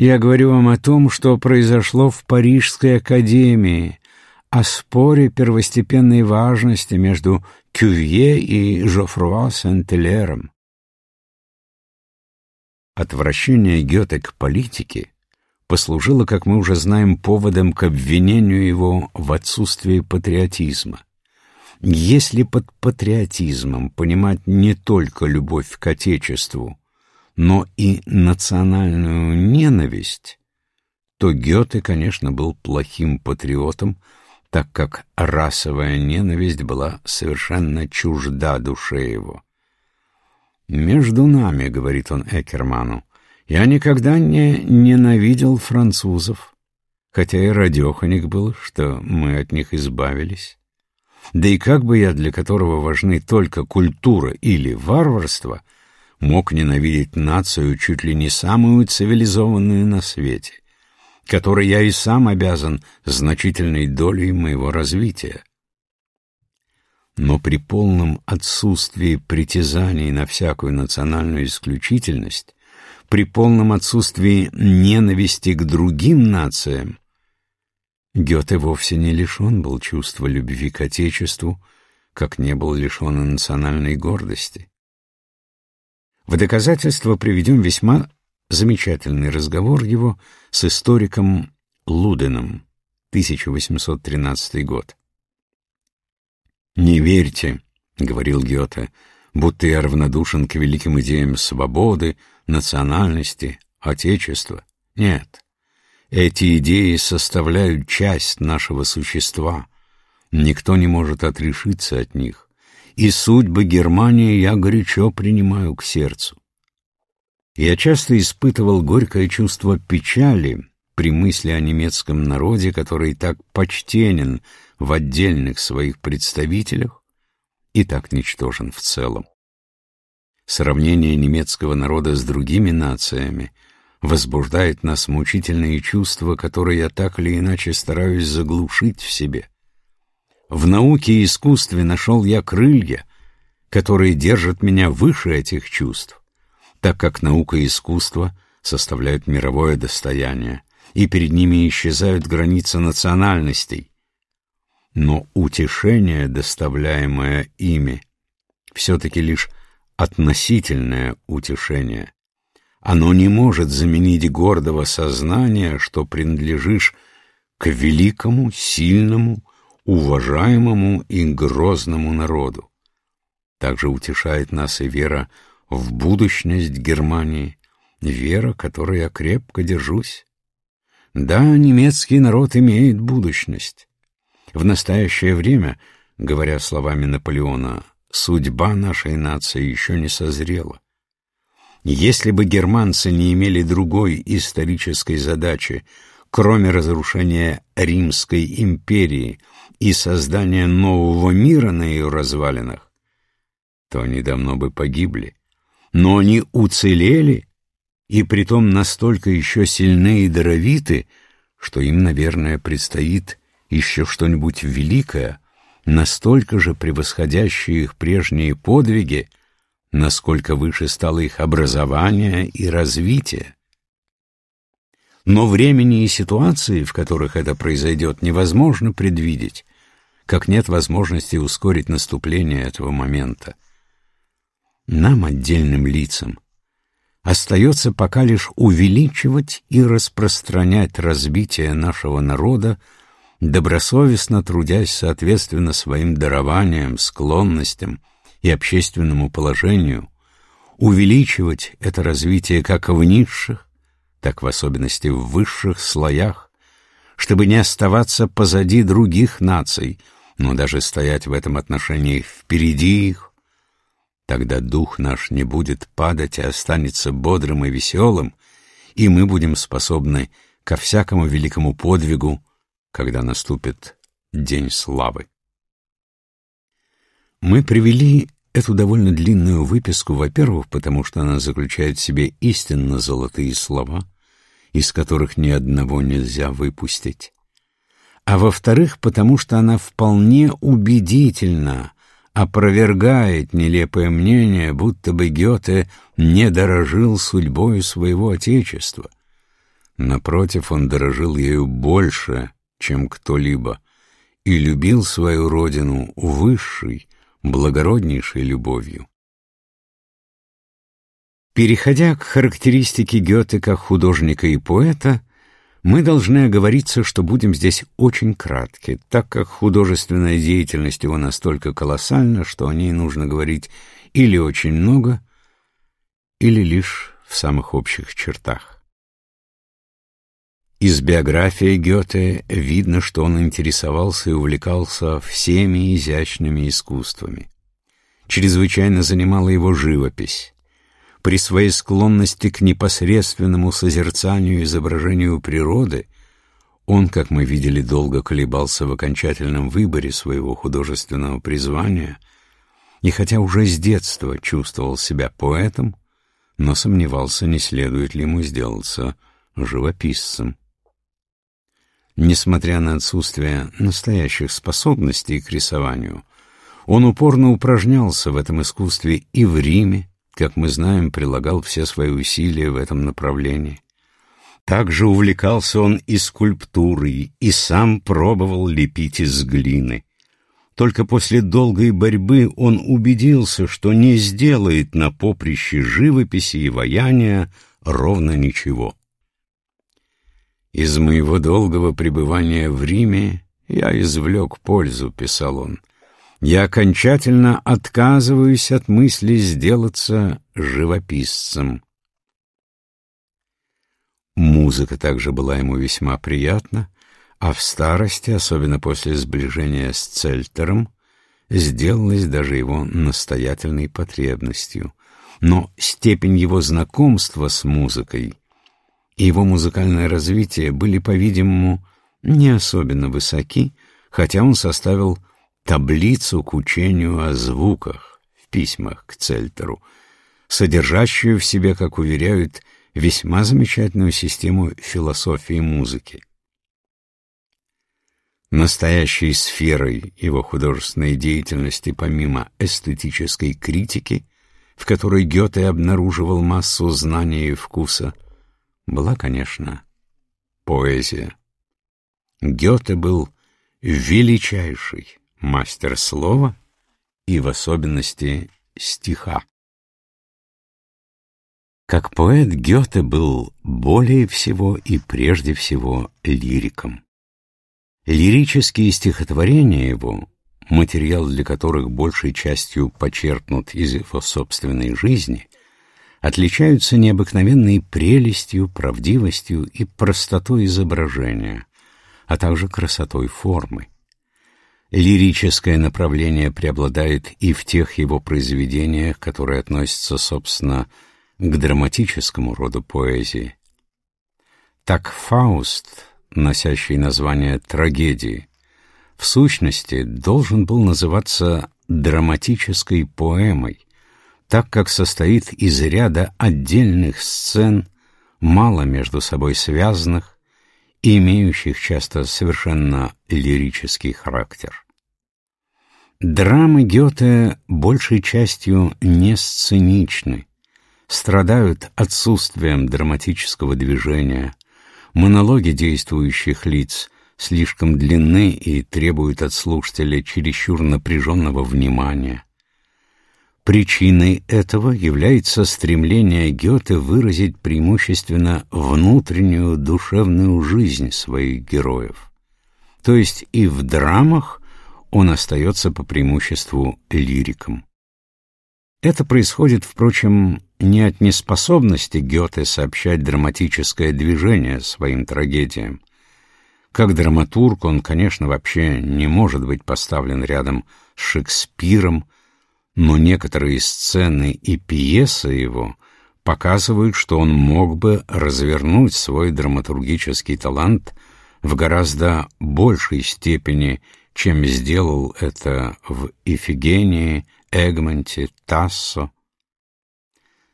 Я говорю вам о том, что произошло в Парижской академии, о споре первостепенной важности между Кювье и Жофруа Сент-Элером. Отвращение Гёте к политике послужило, как мы уже знаем, поводом к обвинению его в отсутствии патриотизма. Если под патриотизмом понимать не только любовь к Отечеству, но и национальную ненависть, то Гёте, конечно, был плохим патриотом, так как расовая ненависть была совершенно чужда душе его. «Между нами», — говорит он Экерману, — «я никогда не ненавидел французов, хотя и радеханик был, что мы от них избавились. Да и как бы я, для которого важны только культура или варварство, мог ненавидеть нацию чуть ли не самую цивилизованную на свете, которой я и сам обязан значительной долей моего развития. Но при полном отсутствии притязаний на всякую национальную исключительность, при полном отсутствии ненависти к другим нациям, Гёте вовсе не лишен был чувства любви к Отечеству, как не был лишен и национальной гордости. В доказательство приведем весьма замечательный разговор его с историком Луденом, 1813 год. «Не верьте», — говорил Гёте, — «будто я равнодушен к великим идеям свободы, национальности, отечества. Нет, эти идеи составляют часть нашего существа. Никто не может отрешиться от них. И судьбы Германии я горячо принимаю к сердцу. Я часто испытывал горькое чувство печали при мысли о немецком народе, который так почтенен в отдельных своих представителях и так ничтожен в целом. Сравнение немецкого народа с другими нациями — возбуждает нас мучительные чувства, которые я так или иначе стараюсь заглушить в себе. В науке и искусстве нашел я крылья, которые держат меня выше этих чувств, так как наука и искусство составляют мировое достояние, и перед ними исчезают границы национальностей. Но утешение, доставляемое ими, все-таки лишь относительное утешение, оно не может заменить гордого сознания, что принадлежишь к великому, сильному, уважаемому и грозному народу. Также утешает нас и вера в будущность Германии, вера, которой я крепко держусь. Да, немецкий народ имеет будущность. В настоящее время, говоря словами Наполеона, судьба нашей нации еще не созрела. Если бы германцы не имели другой исторической задачи, кроме разрушения Римской империи и создания нового мира на ее развалинах, то они давно бы погибли. Но они уцелели, и притом настолько еще сильны и даровиты, что им, наверное, предстоит еще что-нибудь великое, настолько же превосходящее их прежние подвиги, насколько выше стало их образование и развитие. Но времени и ситуации, в которых это произойдет, невозможно предвидеть, как нет возможности ускорить наступление этого момента. Нам, отдельным лицам, остается пока лишь увеличивать и распространять разбитие нашего народа, добросовестно трудясь соответственно своим дарованиям, склонностям, и общественному положению, увеличивать это развитие как в низших, так в особенности в высших слоях, чтобы не оставаться позади других наций, но даже стоять в этом отношении впереди их, тогда дух наш не будет падать и останется бодрым и веселым, и мы будем способны ко всякому великому подвигу, когда наступит день славы. Мы привели эту довольно длинную выписку, во-первых, потому что она заключает в себе истинно золотые слова, из которых ни одного нельзя выпустить, а во-вторых, потому что она вполне убедительно опровергает нелепое мнение, будто бы Гёте не дорожил судьбою своего отечества. Напротив, он дорожил ею больше, чем кто-либо, и любил свою родину высшей, благороднейшей любовью. Переходя к характеристике Гёте как художника и поэта, мы должны оговориться, что будем здесь очень кратки, так как художественная деятельность его настолько колоссальна, что о ней нужно говорить или очень много, или лишь в самых общих чертах. Из биографии Гёте видно, что он интересовался и увлекался всеми изящными искусствами. Чрезвычайно занимала его живопись при своей склонности к непосредственному созерцанию и изображению природы, он, как мы видели, долго колебался в окончательном выборе своего художественного призвания, и хотя уже с детства чувствовал себя поэтом, но сомневался, не следует ли ему сделаться живописцем. Несмотря на отсутствие настоящих способностей к рисованию, он упорно упражнялся в этом искусстве и в Риме, как мы знаем, прилагал все свои усилия в этом направлении. Также увлекался он и скульптурой, и сам пробовал лепить из глины. Только после долгой борьбы он убедился, что не сделает на поприще живописи и ваяния ровно ничего. «Из моего долгого пребывания в Риме я извлек пользу», — писал он я окончательно отказываюсь от мысли сделаться живописцем. Музыка также была ему весьма приятна, а в старости, особенно после сближения с Цельтером, сделалась даже его настоятельной потребностью. Но степень его знакомства с музыкой и его музыкальное развитие были, по-видимому, не особенно высоки, хотя он составил таблицу к учению о звуках в письмах к Цельтеру, содержащую в себе, как уверяют, весьма замечательную систему философии музыки. Настоящей сферой его художественной деятельности, помимо эстетической критики, в которой Гёте обнаруживал массу знания и вкуса, была, конечно, поэзия. Гёте был величайший, мастер слова и в особенности стиха. Как поэт Гёте был более всего и прежде всего лириком. Лирические стихотворения его, материал для которых большей частью почерпнут из его собственной жизни, отличаются необыкновенной прелестью, правдивостью и простотой изображения, а также красотой формы. Лирическое направление преобладает и в тех его произведениях, которые относятся, собственно, к драматическому роду поэзии. Так Фауст, носящий название трагедии, в сущности должен был называться драматической поэмой, так как состоит из ряда отдельных сцен, мало между собой связанных, имеющих часто совершенно лирический характер. Драмы Гёте большей частью не сценичны, страдают отсутствием драматического движения, монологи действующих лиц слишком длинны и требуют от слушателя чересчур напряженного внимания. Причиной этого является стремление Гёте выразить преимущественно внутреннюю душевную жизнь своих героев. То есть и в драмах он остается по преимуществу лириком. Это происходит, впрочем, не от неспособности Гёте сообщать драматическое движение своим трагедиям. Как драматург он, конечно, вообще не может быть поставлен рядом с Шекспиром, но некоторые сцены и пьесы его показывают, что он мог бы развернуть свой драматургический талант в гораздо большей степени, чем сделал это в Ифигении, Эгмонте, Тассо.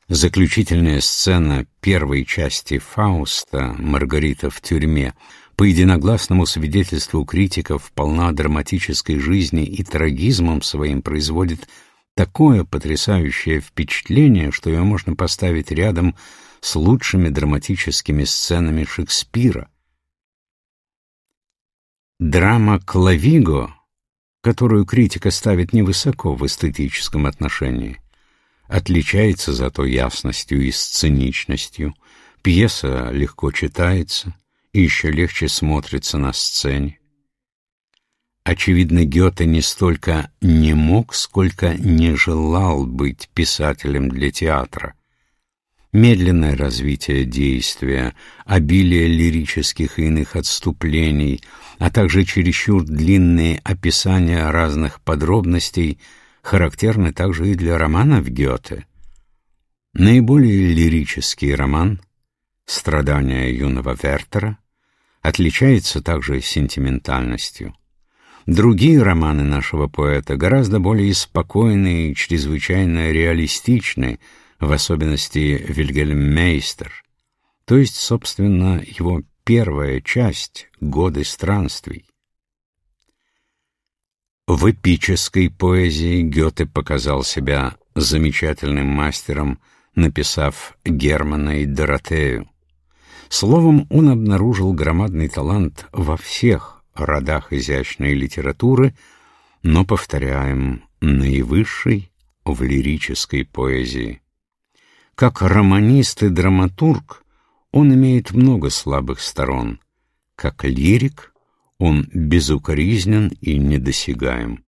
Заключительная сцена первой части «Фауста» «Маргарита в тюрьме» по единогласному свидетельству критиков, полна драматической жизни и трагизмом своим производит такое потрясающее впечатление, что ее можно поставить рядом с лучшими драматическими сценами Шекспира. Драма «Клавиго», которую критика ставит невысоко в эстетическом отношении, отличается зато ясностью и сценичностью, пьеса легко читается и еще легче смотрится на сцене. Очевидно, Гёте не столько не мог, сколько не желал быть писателем для театра. Медленное развитие действия, обилие лирических и иных отступлений, а также чересчур длинные описания разных подробностей характерны также и для романов Гёте. Наиболее лирический роман «Страдания юного Вертера» отличается также сентиментальностью. Другие романы нашего поэта гораздо более спокойные и чрезвычайно реалистичны, в особенности Вильгельм Мейстер, то есть, собственно, его первая часть «Годы странствий». В эпической поэзии Гёте показал себя замечательным мастером, написав Германа и Доротею. Словом, он обнаружил громадный талант во всех родах изящной литературы, но, повторяем, наивысший в лирической поэзии. Как романист и драматург он имеет много слабых сторон. Как лирик он безукоризнен и недосягаем.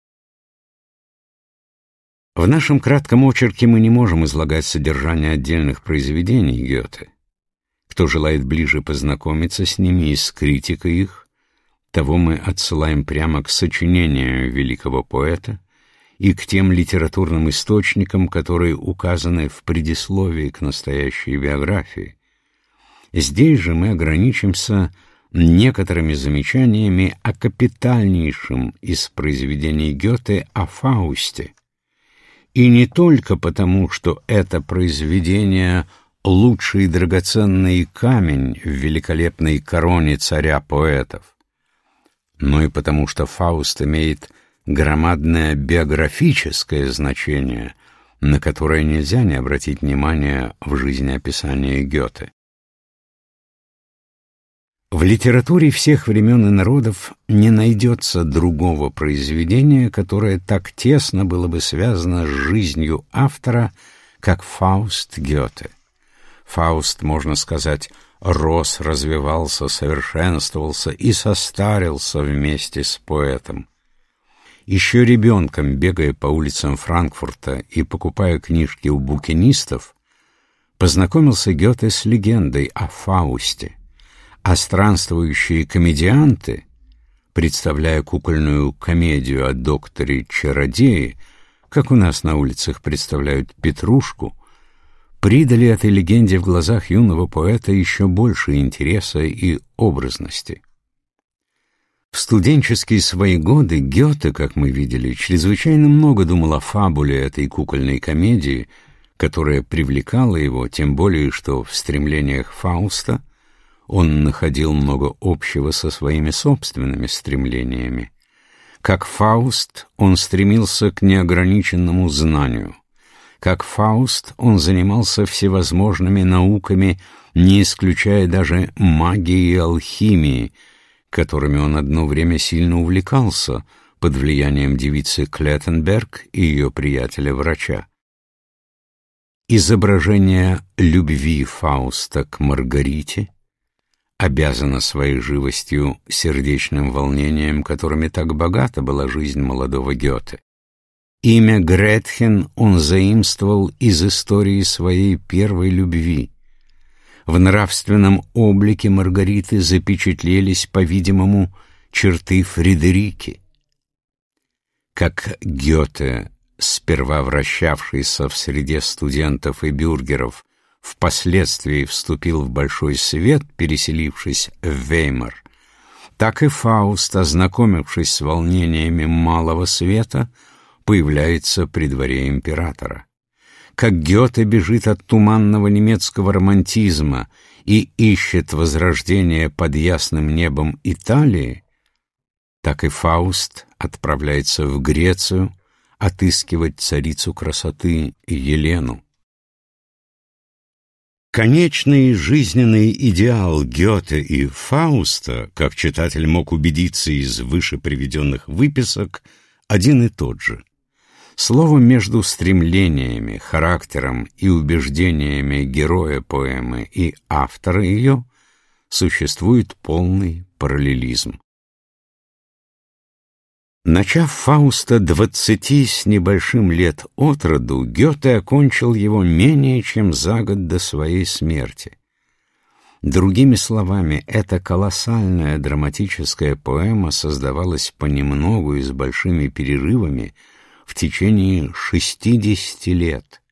В нашем кратком очерке мы не можем излагать содержание отдельных произведений Гёте. Кто желает ближе познакомиться с ними и с критикой их, того мы отсылаем прямо к сочинению великого поэта и к тем литературным источникам, которые указаны в предисловии к настоящей биографии. Здесь же мы ограничимся некоторыми замечаниями о капитальнейшем из произведений Гёте о Фаусте. И не только потому, что это произведение — лучший драгоценный камень в великолепной короне царя поэтов, но и потому, что Фауст имеет громадное биографическое значение, на которое нельзя не обратить внимания в жизнеописании Гёте. В литературе всех времен и народов не найдется другого произведения, которое так тесно было бы связано с жизнью автора, как Фауст Гёте. Фауст, можно сказать, рос, развивался, совершенствовался и состарился вместе с поэтом. Еще ребенком, бегая по улицам Франкфурта и покупая книжки у букинистов, познакомился Гёте с легендой о Фаусте, а странствующие комедианты, представляя кукольную комедию о докторе-чародее, как у нас на улицах представляют Петрушку, придали этой легенде в глазах юного поэта еще больше интереса и образности. В студенческие свои годы Гёте, как мы видели, чрезвычайно много думал о фабуле этой кукольной комедии, которая привлекала его, тем более, что в стремлениях Фауста он находил много общего со своими собственными стремлениями. Как Фауст, он стремился к неограниченному знанию — как Фауст, он занимался всевозможными науками, не исключая даже магии и алхимии, которыми он одно время сильно увлекался под влиянием девицы Клеттенберг и ее приятеля-врача. Изображение любви Фауста к Маргарите обязано своей живостью сердечным волнением, которыми так богата была жизнь молодого Гёте. Имя Гретхен он заимствовал из истории своей первой любви. В нравственном облике Маргариты запечатлелись, по-видимому, черты Фредерики. Как Гёте, сперва вращавшийся в среде студентов и бюргеров, впоследствии вступил в большой свет, переселившись в Веймар, так и Фауст, ознакомившись с волнениями малого света, появляется при дворе императора. Как Гёте бежит от туманного немецкого романтизма и ищет возрождение под ясным небом Италии, так и Фауст отправляется в Грецию отыскивать царицу красоты Елену. Конечный жизненный идеал Гёте и Фауста, как читатель мог убедиться из выше приведенных выписок, один и тот же. Словом, между стремлениями, характером и убеждениями героя поэмы и автора ее существует полный параллелизм. Начав Фауста двадцати с небольшим лет от роду, Гёте окончил его менее чем за год до своей смерти. Другими словами, эта колоссальная драматическая поэма создавалась понемногу и с большими перерывами в течение шестидесяти лет.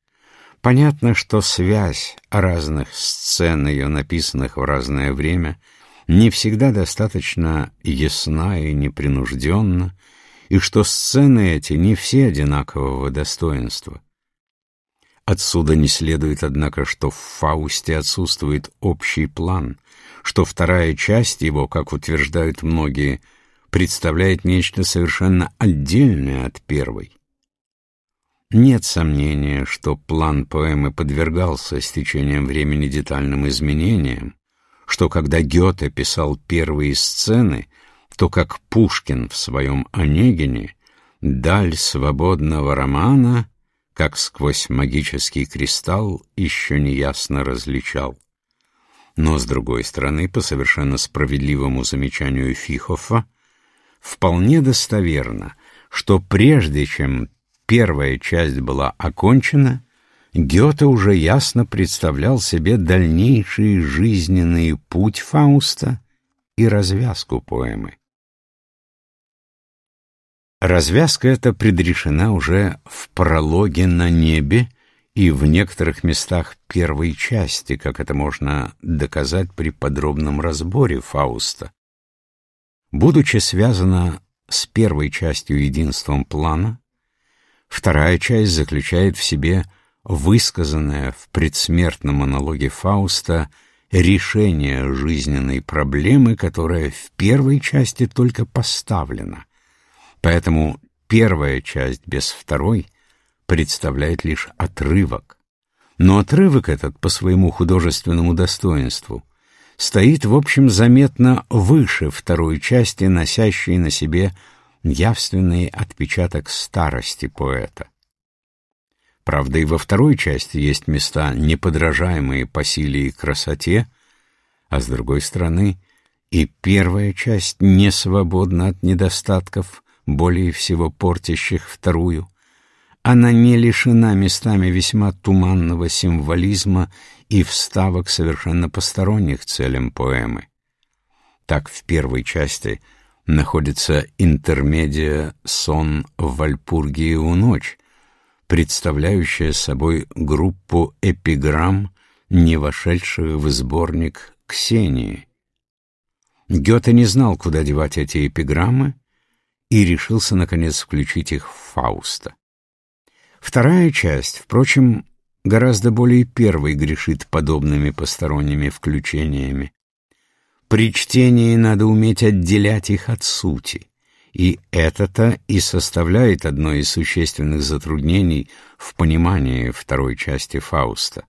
Понятно, что связь разных сцен ее, написанных в разное время, не всегда достаточно ясна и непринужденна, и что сцены эти не все одинакового достоинства. Отсюда не следует, однако, что в Фаусте отсутствует общий план, что вторая часть его, как утверждают многие, представляет нечто совершенно отдельное от первой. Нет сомнения, что план поэмы подвергался с течением времени детальным изменениям, что когда Гёте писал первые сцены — то как Пушкин в своем «Онегине» даль свободного романа, как сквозь магический кристалл, еще неясно различал. Но, с другой стороны, по совершенно справедливому замечанию Фихофа, вполне достоверно, что прежде чем первая часть была окончена, Гёте уже ясно представлял себе дальнейший жизненный путь Фауста и развязку поэмы. Развязка эта предрешена уже в прологе на небе и в некоторых местах первой части, как это можно доказать при подробном разборе Фауста. Будучи связана с первой частью единством плана, вторая часть заключает в себе высказанное в предсмертном монологе Фауста решение жизненной проблемы, которая в первой части только поставлена — Поэтому первая часть без второй представляет лишь отрывок. Но отрывок этот по своему художественному достоинству стоит, в общем, заметно выше второй части, носящей на себе явственный отпечаток старости поэта. Правда, и во второй части есть места, неподражаемые по силе и красоте, а с другой стороны, и первая часть не свободна от недостатков, более всего портящих вторую. Она не лишена местами весьма туманного символизма и вставок совершенно посторонних целям поэмы. Так в первой части находится интермедия «Сон в Вальпургии у ночь», представляющая собой группу эпиграмм, не вошедших в сборник Ксении. Гёте не знал, куда девать эти эпиграммы, и решился, наконец, включить их в Фауста. Вторая часть, впрочем, гораздо более первой грешит подобными посторонними включениями. При чтении надо уметь отделять их от сути, и это-то и составляет одно из существенных затруднений в понимании второй части Фауста.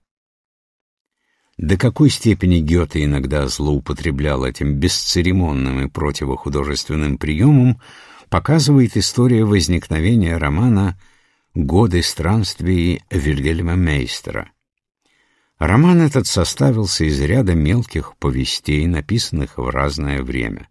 До какой степени Гёте иногда злоупотреблял этим бесцеремонным и противохудожественным приемом, показывает история возникновения романа «Годы странствий» Вильгельма Мейстера. Роман этот составился из ряда мелких повестей, написанных в разное время.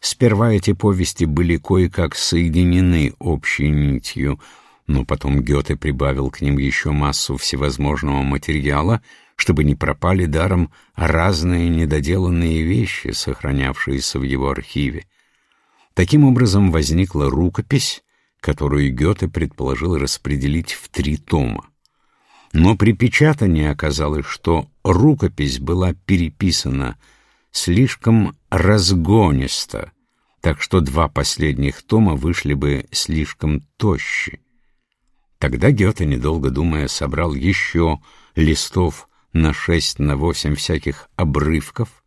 Сперва эти повести были кое-как соединены общей нитью, но потом Гёте прибавил к ним еще массу всевозможного материала, чтобы не пропали даром разные недоделанные вещи, сохранявшиеся в его архиве. Таким образом возникла рукопись, которую Гёте предположил распределить в три тома. Но при печатании оказалось, что рукопись была переписана слишком разгонисто, так что два последних тома вышли бы слишком тощи. Тогда Гёте, недолго думая, собрал еще листов на шесть, на восемь всяких обрывков,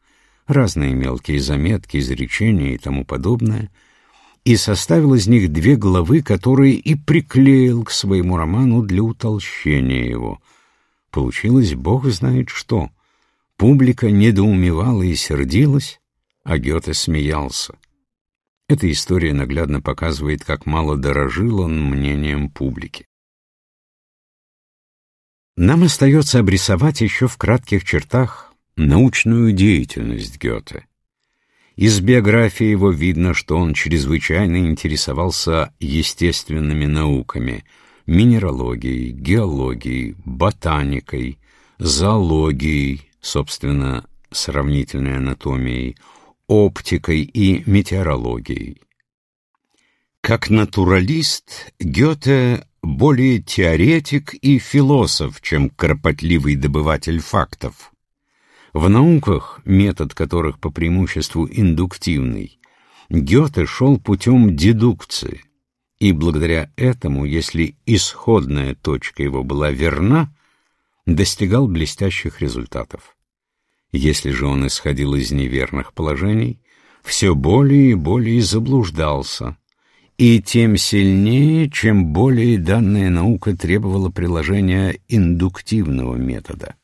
разные мелкие заметки, изречения и тому подобное, и составил из них две главы, которые и приклеил к своему роману для утолщения его. Получилось бог знает что. Публика недоумевала и сердилась, а Гёте смеялся. Эта история наглядно показывает, как мало дорожил он мнением публики. Нам остается обрисовать еще в кратких чертах научную деятельность Гёте. Из биографии его видно, что он чрезвычайно интересовался естественными науками, минералогией, геологией, ботаникой, зоологией, собственно, сравнительной анатомией, оптикой и метеорологией. Как натуралист Гёте более теоретик и философ, чем кропотливый добыватель фактов. В науках, метод которых по преимуществу индуктивный, Гёте шел путем дедукции, и благодаря этому, если исходная точка его была верна, достигал блестящих результатов. Если же он исходил из неверных положений, все более и более заблуждался, и тем сильнее, чем более данная наука требовала приложения индуктивного метода.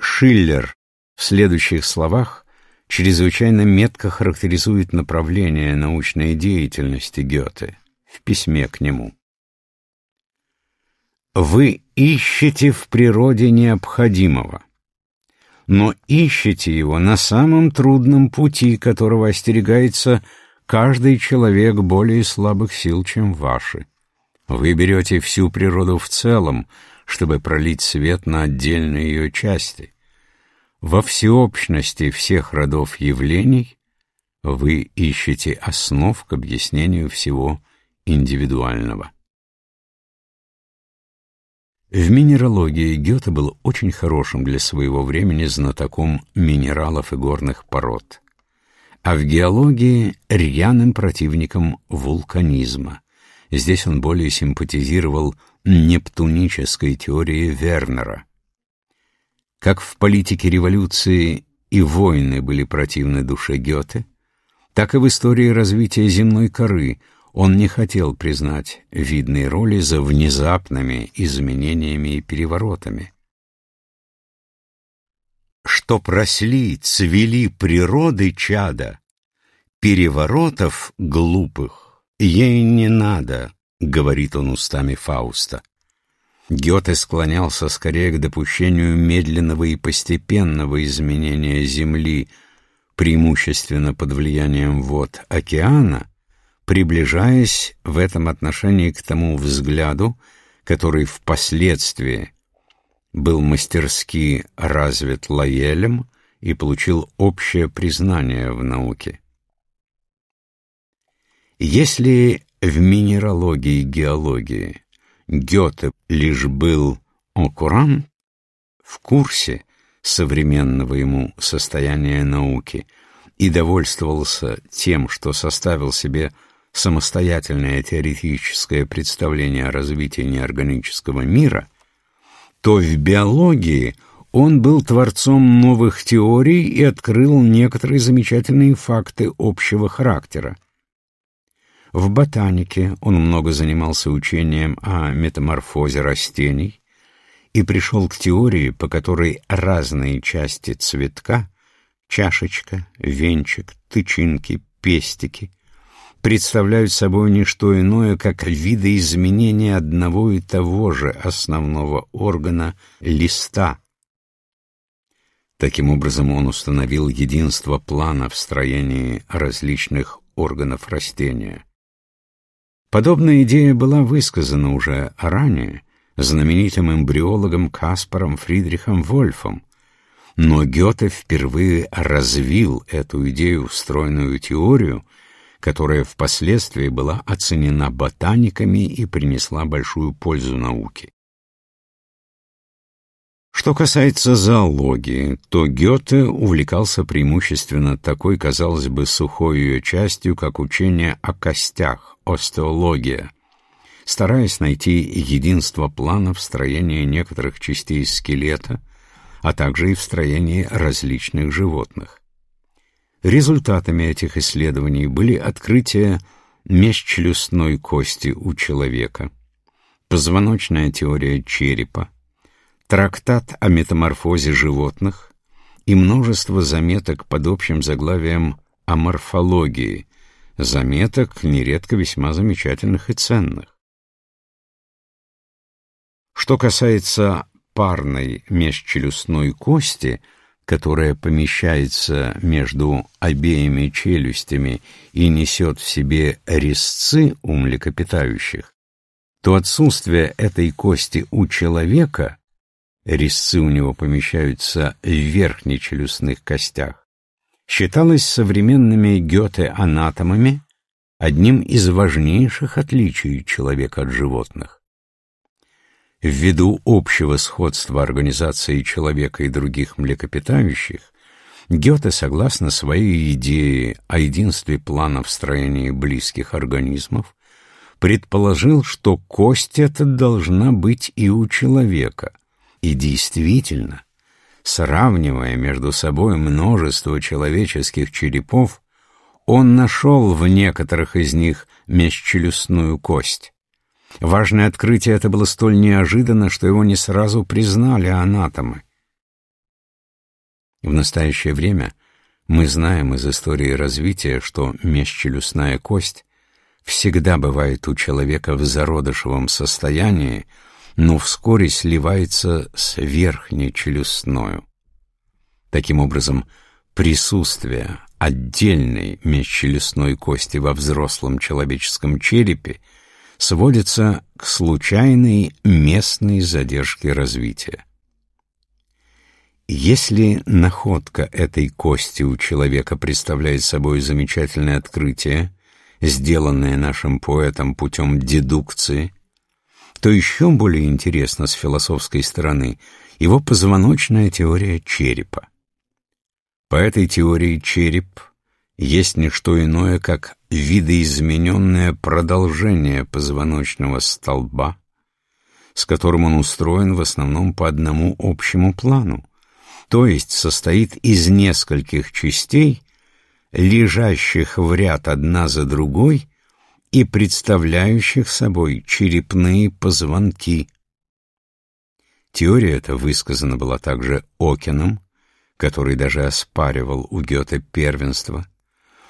Шиллер в следующих словах чрезвычайно метко характеризует направление научной деятельности Гёте в письме к нему. Вы ищете в природе необходимого, но ищете его на самом трудном пути, которого остерегается каждый человек более слабых сил, чем ваши. Вы берете всю природу в целом, чтобы пролить свет на отдельные ее части. Во всеобщности всех родов явлений вы ищете основ к объяснению всего индивидуального. В минералогии Гёте был очень хорошим для своего времени знатоком минералов и горных пород, а в геологии — рьяным противником вулканизма. Здесь он более симпатизировал нептунической теории Вернера. Как в политике революции и войны были противны душе Гёте, так и в истории развития земной коры — он не хотел признать видной роли за внезапными изменениями и переворотами. Что просли, цвели природы чада, переворотов глупых ей не надо, говорит он устами Фауста. Гёте склонялся скорее к допущению медленного и постепенного изменения Земли, преимущественно под влиянием вод океана, приближаясь в этом отношении к тому взгляду, который впоследствии был мастерски развит Лаелем и получил общее признание в науке. Если в минералогии и геологии Гёте лишь был окуран в курсе современного ему состояния науки и довольствовался тем, что составил себе самостоятельное теоретическое представление о развитии неорганического мира, то в биологии он был творцом новых теорий и открыл некоторые замечательные факты общего характера. В ботанике он много занимался учением о метаморфозе растений и пришел к теории, по которой разные части цветка — чашечка, венчик, тычинки, пестики — представляют собой не что иное, как видоизменение одного и того же основного органа листа. Таким образом, он установил единство плана в строении различных органов растения. Подобная идея была высказана уже ранее знаменитым эмбриологом Каспаром Фридрихом Вольфом, но Гёте впервые развил эту идею в стройную теорию — которая впоследствии была оценена ботаниками и принесла большую пользу науке. Что касается зоологии, то Гёте увлекался преимущественно такой, казалось бы, сухой ее частью, как учение о костях, остеология, стараясь найти единство плана в строении некоторых частей скелета, а также и в строении различных животных. Результатами этих исследований были открытия межчелюстной кости у человека, позвоночная теория черепа, трактат о метаморфозе животных и множество заметок под общим заглавием о морфологии, заметок нередко весьма замечательных и ценных. Что касается парной межчелюстной кости, которая помещается между обеими челюстями и несет в себе резцы у млекопитающих, то отсутствие этой кости у человека, резцы у него помещаются в верхнечелюстных костях, считалось современными гёте-анатомами одним из важнейших отличий человека от животных. Ввиду общего сходства организации человека и других млекопитающих, Гёте, согласно своей идее о единстве плана в строении близких организмов, предположил, что кость эта должна быть и у человека. И действительно, Сравнивая между собой множество человеческих черепов, он нашел в некоторых из них межчелюстную кость. Важное открытие это было столь неожиданно, что его не сразу признали анатомы. В настоящее время мы знаем из истории развития, что межчелюстная кость всегда бывает у человека в зародышевом состоянии, но вскоре сливается с верхней челюстною. Таким образом, присутствие отдельной межчелюстной кости во взрослом человеческом черепе сводится к случайной местной задержке развития. Если находка этой кости у человека представляет собой замечательное открытие, сделанное нашим поэтом путем дедукции, то еще более интересно с философской стороны его позвоночная теория черепа. По этой теории череп есть не что иное, как видоизмененное продолжение позвоночного столба, с которым он устроен в основном по одному общему плану, то есть состоит из нескольких частей, лежащих в ряд одна за другой и представляющих собой черепные позвонки. Теория эта высказана была также Океном, который даже оспаривал у Гёте первенство.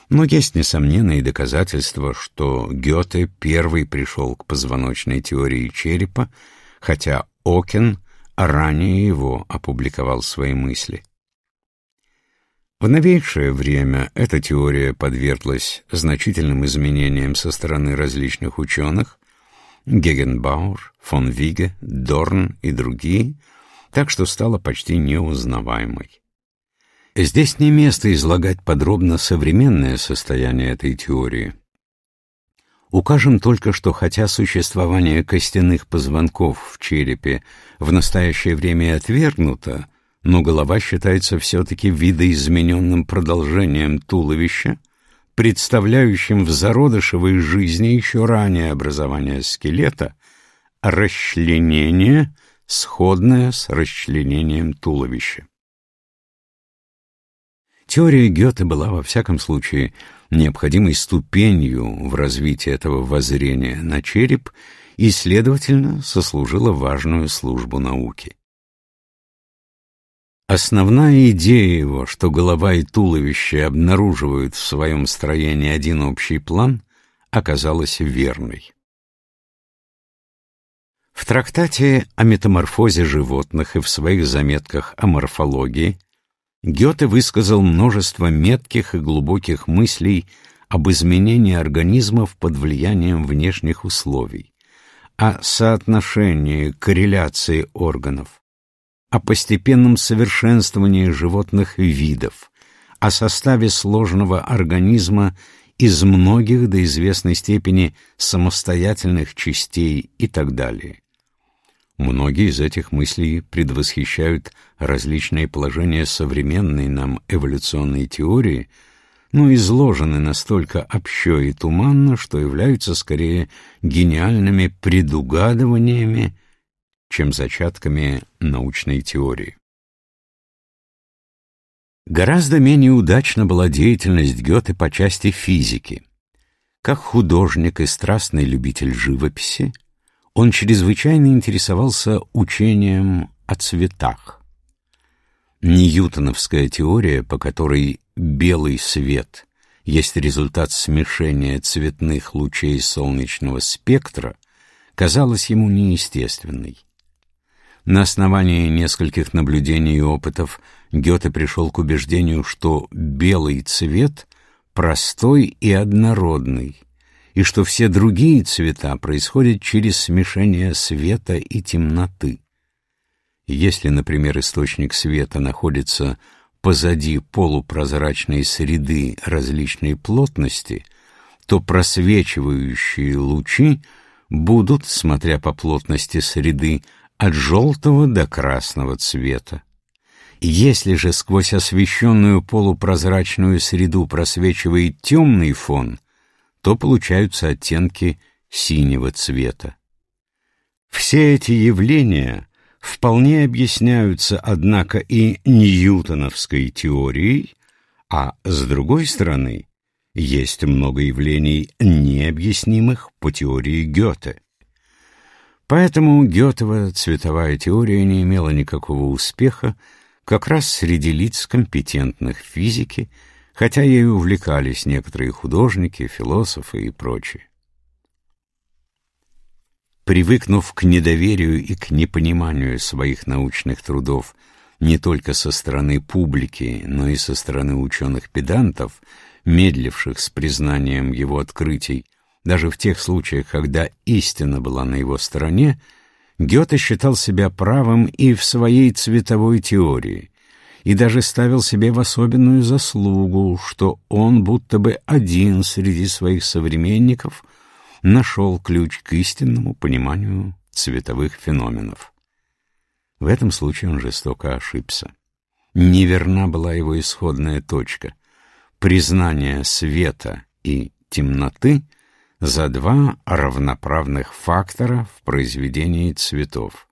Но есть несомненные доказательства, что Гёте первый пришел к позвоночной теории черепа, хотя Окен ранее его опубликовал свои мысли. В новейшее время эта теория подверглась значительным изменениям со стороны различных ученых, Гегенбауэр, фон Виге, Дорн и другие, так что стала почти неузнаваемой. Здесь не место излагать подробно современное состояние этой теории. Укажем только, что хотя существование костяных позвонков в черепе в настоящее время отвергнуто, но голова считается все-таки видоизмененным продолжением туловища, представляющим в зародышевой жизни еще ранее образование скелета, расчленение, сходное с расчленением туловища. Теория Гёте была, во всяком случае, необходимой ступенью в развитии этого воззрения на череп и, следовательно, сослужила важную службу науке. Основная идея его, что голова и туловище обнаруживают в своем строении один общий план, оказалась верной. В трактате о метаморфозе животных и в своих заметках о морфологии Гёте высказал множество метких и глубоких мыслей об изменении организмов под влиянием внешних условий, о соотношении корреляции органов, о постепенном совершенствовании животных видов, о составе сложного организма из многих до известной степени самостоятельных частей и так далее. Многие из этих мыслей предвосхищают различные положения современной нам эволюционной теории, но изложены настолько общо и туманно, что являются скорее гениальными предугадываниями, чем зачатками научной теории. Гораздо менее удачна была деятельность Гёте по части физики. Как художник и страстный любитель живописи, он чрезвычайно интересовался учением о цветах. Ньютоновская теория, по которой белый свет есть результат смешения цветных лучей солнечного спектра, казалась ему неестественной. На основании нескольких наблюдений и опытов Гёте пришел к убеждению, что белый цвет простой и однородный, и что все другие цвета происходят через смешение света и темноты. Если, например, источник света находится позади полупрозрачной среды различной плотности, то просвечивающие лучи будут, смотря по плотности среды, от желтого до красного цвета. Если же сквозь освещенную полупрозрачную среду просвечивает темный фон, то получаются оттенки синего цвета. Все эти явления вполне объясняются, однако, и ньютоновской теорией, а с другой стороны, есть много явлений, необъяснимых по теории Гёте. Поэтому Гётова цветовая теория не имела никакого успеха, как раз среди лиц компетентных в физике, хотя ею увлекались некоторые художники, философы и прочие. Привыкнув к недоверию и к непониманию своих научных трудов не только со стороны публики, но и со стороны ученых-педантов, медливших с признанием его открытий, даже в тех случаях, когда истина была на его стороне, Гёте считал себя правым и в своей цветовой теории, и даже ставил себе в особенную заслугу, что он будто бы один среди своих современников нашел ключ к истинному пониманию цветовых феноменов. В этом случае он жестоко ошибся. Неверна была его исходная точка. Признание света и темноты — за два равноправных фактора в произведении цветов,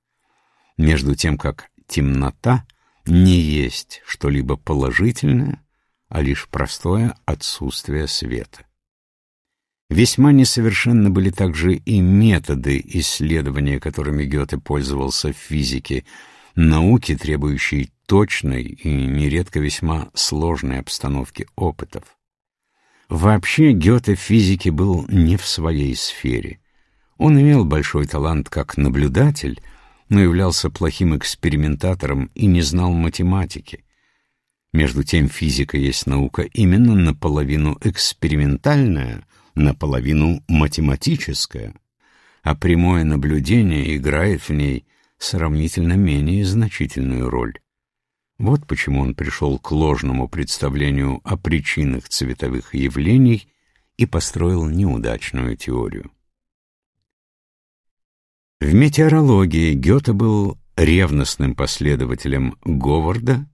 между тем как темнота не есть что-либо положительное, а лишь простое отсутствие света. Весьма несовершенны были также и методы исследования, которыми Гёте пользовался в физике, науки, требующей точной и нередко весьма сложной обстановки опытов. Вообще Гёте в физике был не в своей сфере. Он имел большой талант как наблюдатель, но являлся плохим экспериментатором и не знал математики. Между тем физика есть наука именно наполовину экспериментальная, наполовину математическая, а прямое наблюдение играет в ней сравнительно менее значительную роль. Вот почему он пришел к ложному представлению о причинах цветовых явлений и построил неудачную теорию. В метеорологии Гёте был ревностным последователем Говарда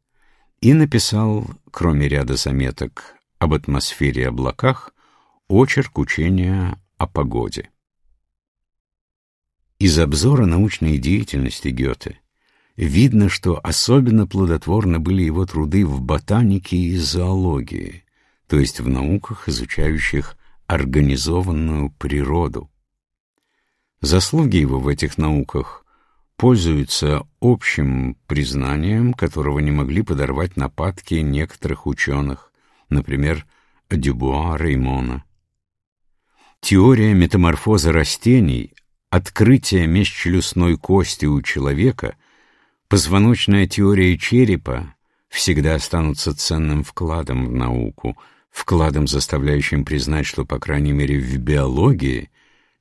и написал, кроме ряда заметок об атмосфере и облаках, очерк учения о погоде. Из обзора научной деятельности Гёте видно, что особенно плодотворны были его труды в ботанике и зоологии, то есть в науках, изучающих организованную природу. Заслуги его в этих науках пользуются общим признанием, которого не могли подорвать нападки некоторых ученых, например, Дюбуа Реймона. Теория метаморфоза растений, открытие межчелюстной кости у человека — Позвоночная теория черепа всегда останутся ценным вкладом в науку, вкладом, заставляющим признать, что, по крайней мере, в биологии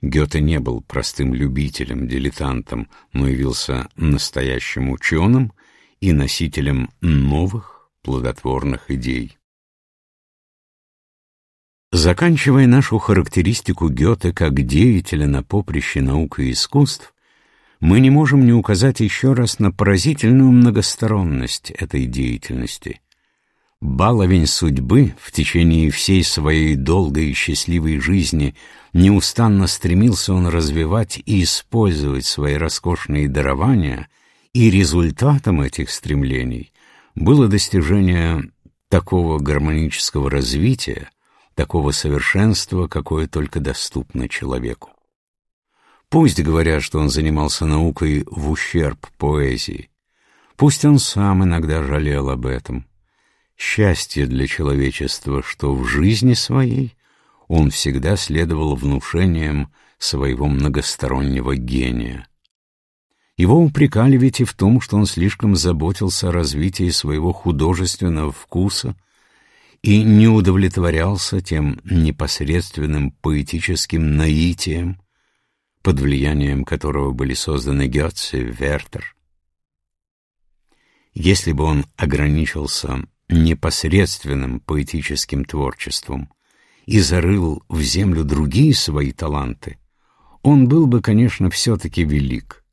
Гёте не был простым любителем, дилетантом, но явился настоящим ученым и носителем новых плодотворных идей. Заканчивая нашу характеристику Гёте как деятеля на поприще наук и искусств, мы не можем не указать еще раз на поразительную многосторонность этой деятельности. Баловень судьбы в течение всей своей долгой и счастливой жизни неустанно стремился он развивать и использовать свои роскошные дарования, и результатом этих стремлений было достижение такого гармонического развития, такого совершенства, какое только доступно человеку. Пусть говорят, что он занимался наукой в ущерб поэзии, пусть он сам иногда жалел об этом, Счастье для человечества, что в жизни своей он всегда следовал внушениям своего многостороннего гения. Его упрекали ведь и в том, что он слишком заботился о развитии своего художественного вкуса и не удовлетворялся тем непосредственным поэтическим наитием, под влиянием которого были созданы Гёте, Вертер. Если бы он ограничился непосредственным поэтическим творчеством и зарыл в землю другие свои таланты, он был бы, конечно, все-таки велик,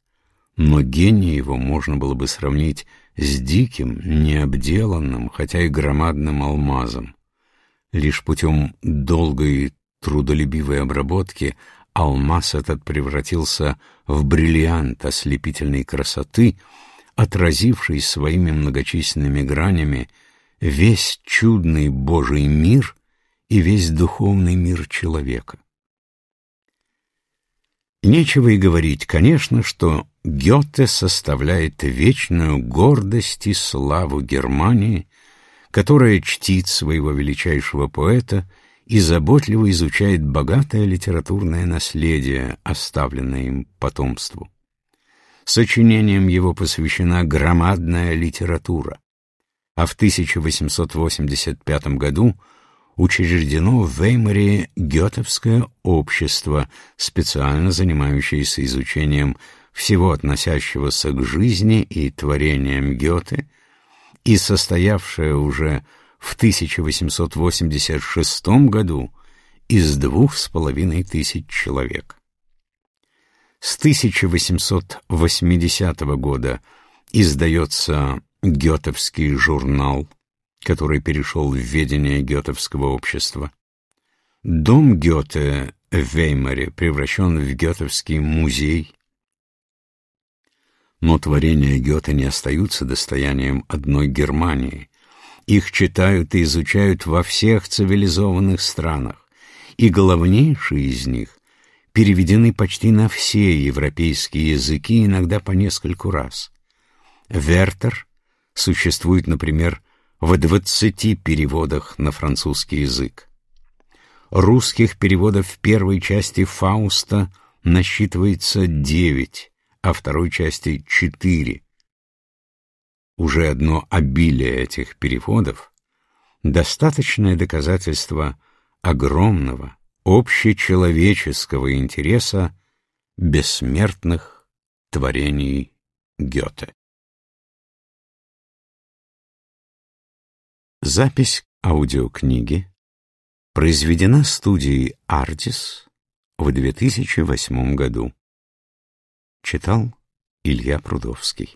но гений его можно было бы сравнить с диким, необделанным, хотя и громадным алмазом. Лишь путем долгой трудолюбивой обработки алмаз этот превратился в бриллиант ослепительной красоты, отразивший своими многочисленными гранями весь чудный Божий мир и весь духовный мир человека. Нечего и говорить, конечно, что Гёте составляет вечную гордость и славу Германии, которая чтит своего величайшего поэта и заботливо изучает богатое литературное наследие, оставленное им потомству. Сочинением его посвящена громадная литература а в 1885 году учреждено в Веймаре Гетовское общество, специально занимающееся изучением всего относящегося к жизни и творениям Гёте и состоявшее уже в 1886 году из двух с половиной тысяч человек. С 1880 года издается Гетовский журнал, который перешел в ведение Гетовского общества. Дом Гёте в Веймаре превращен в Гетовский музей. Но творения Гёте не остаются достоянием одной Германии. Их читают и изучают во всех цивилизованных странах, и главнейшие из них переведены почти на все европейские языки, иногда по нескольку раз. Вертер существует, например, в 20 переводах на французский язык. Русских переводов первой части «Фауста» насчитывается 9, а второй части 4. Уже одно обилие этих переводов — достаточное доказательство огромного, общечеловеческого интереса бессмертных творений Гёте. Запись аудиокниги произведена студией «Артис» в 2008 году. Читал Илья Прудовский.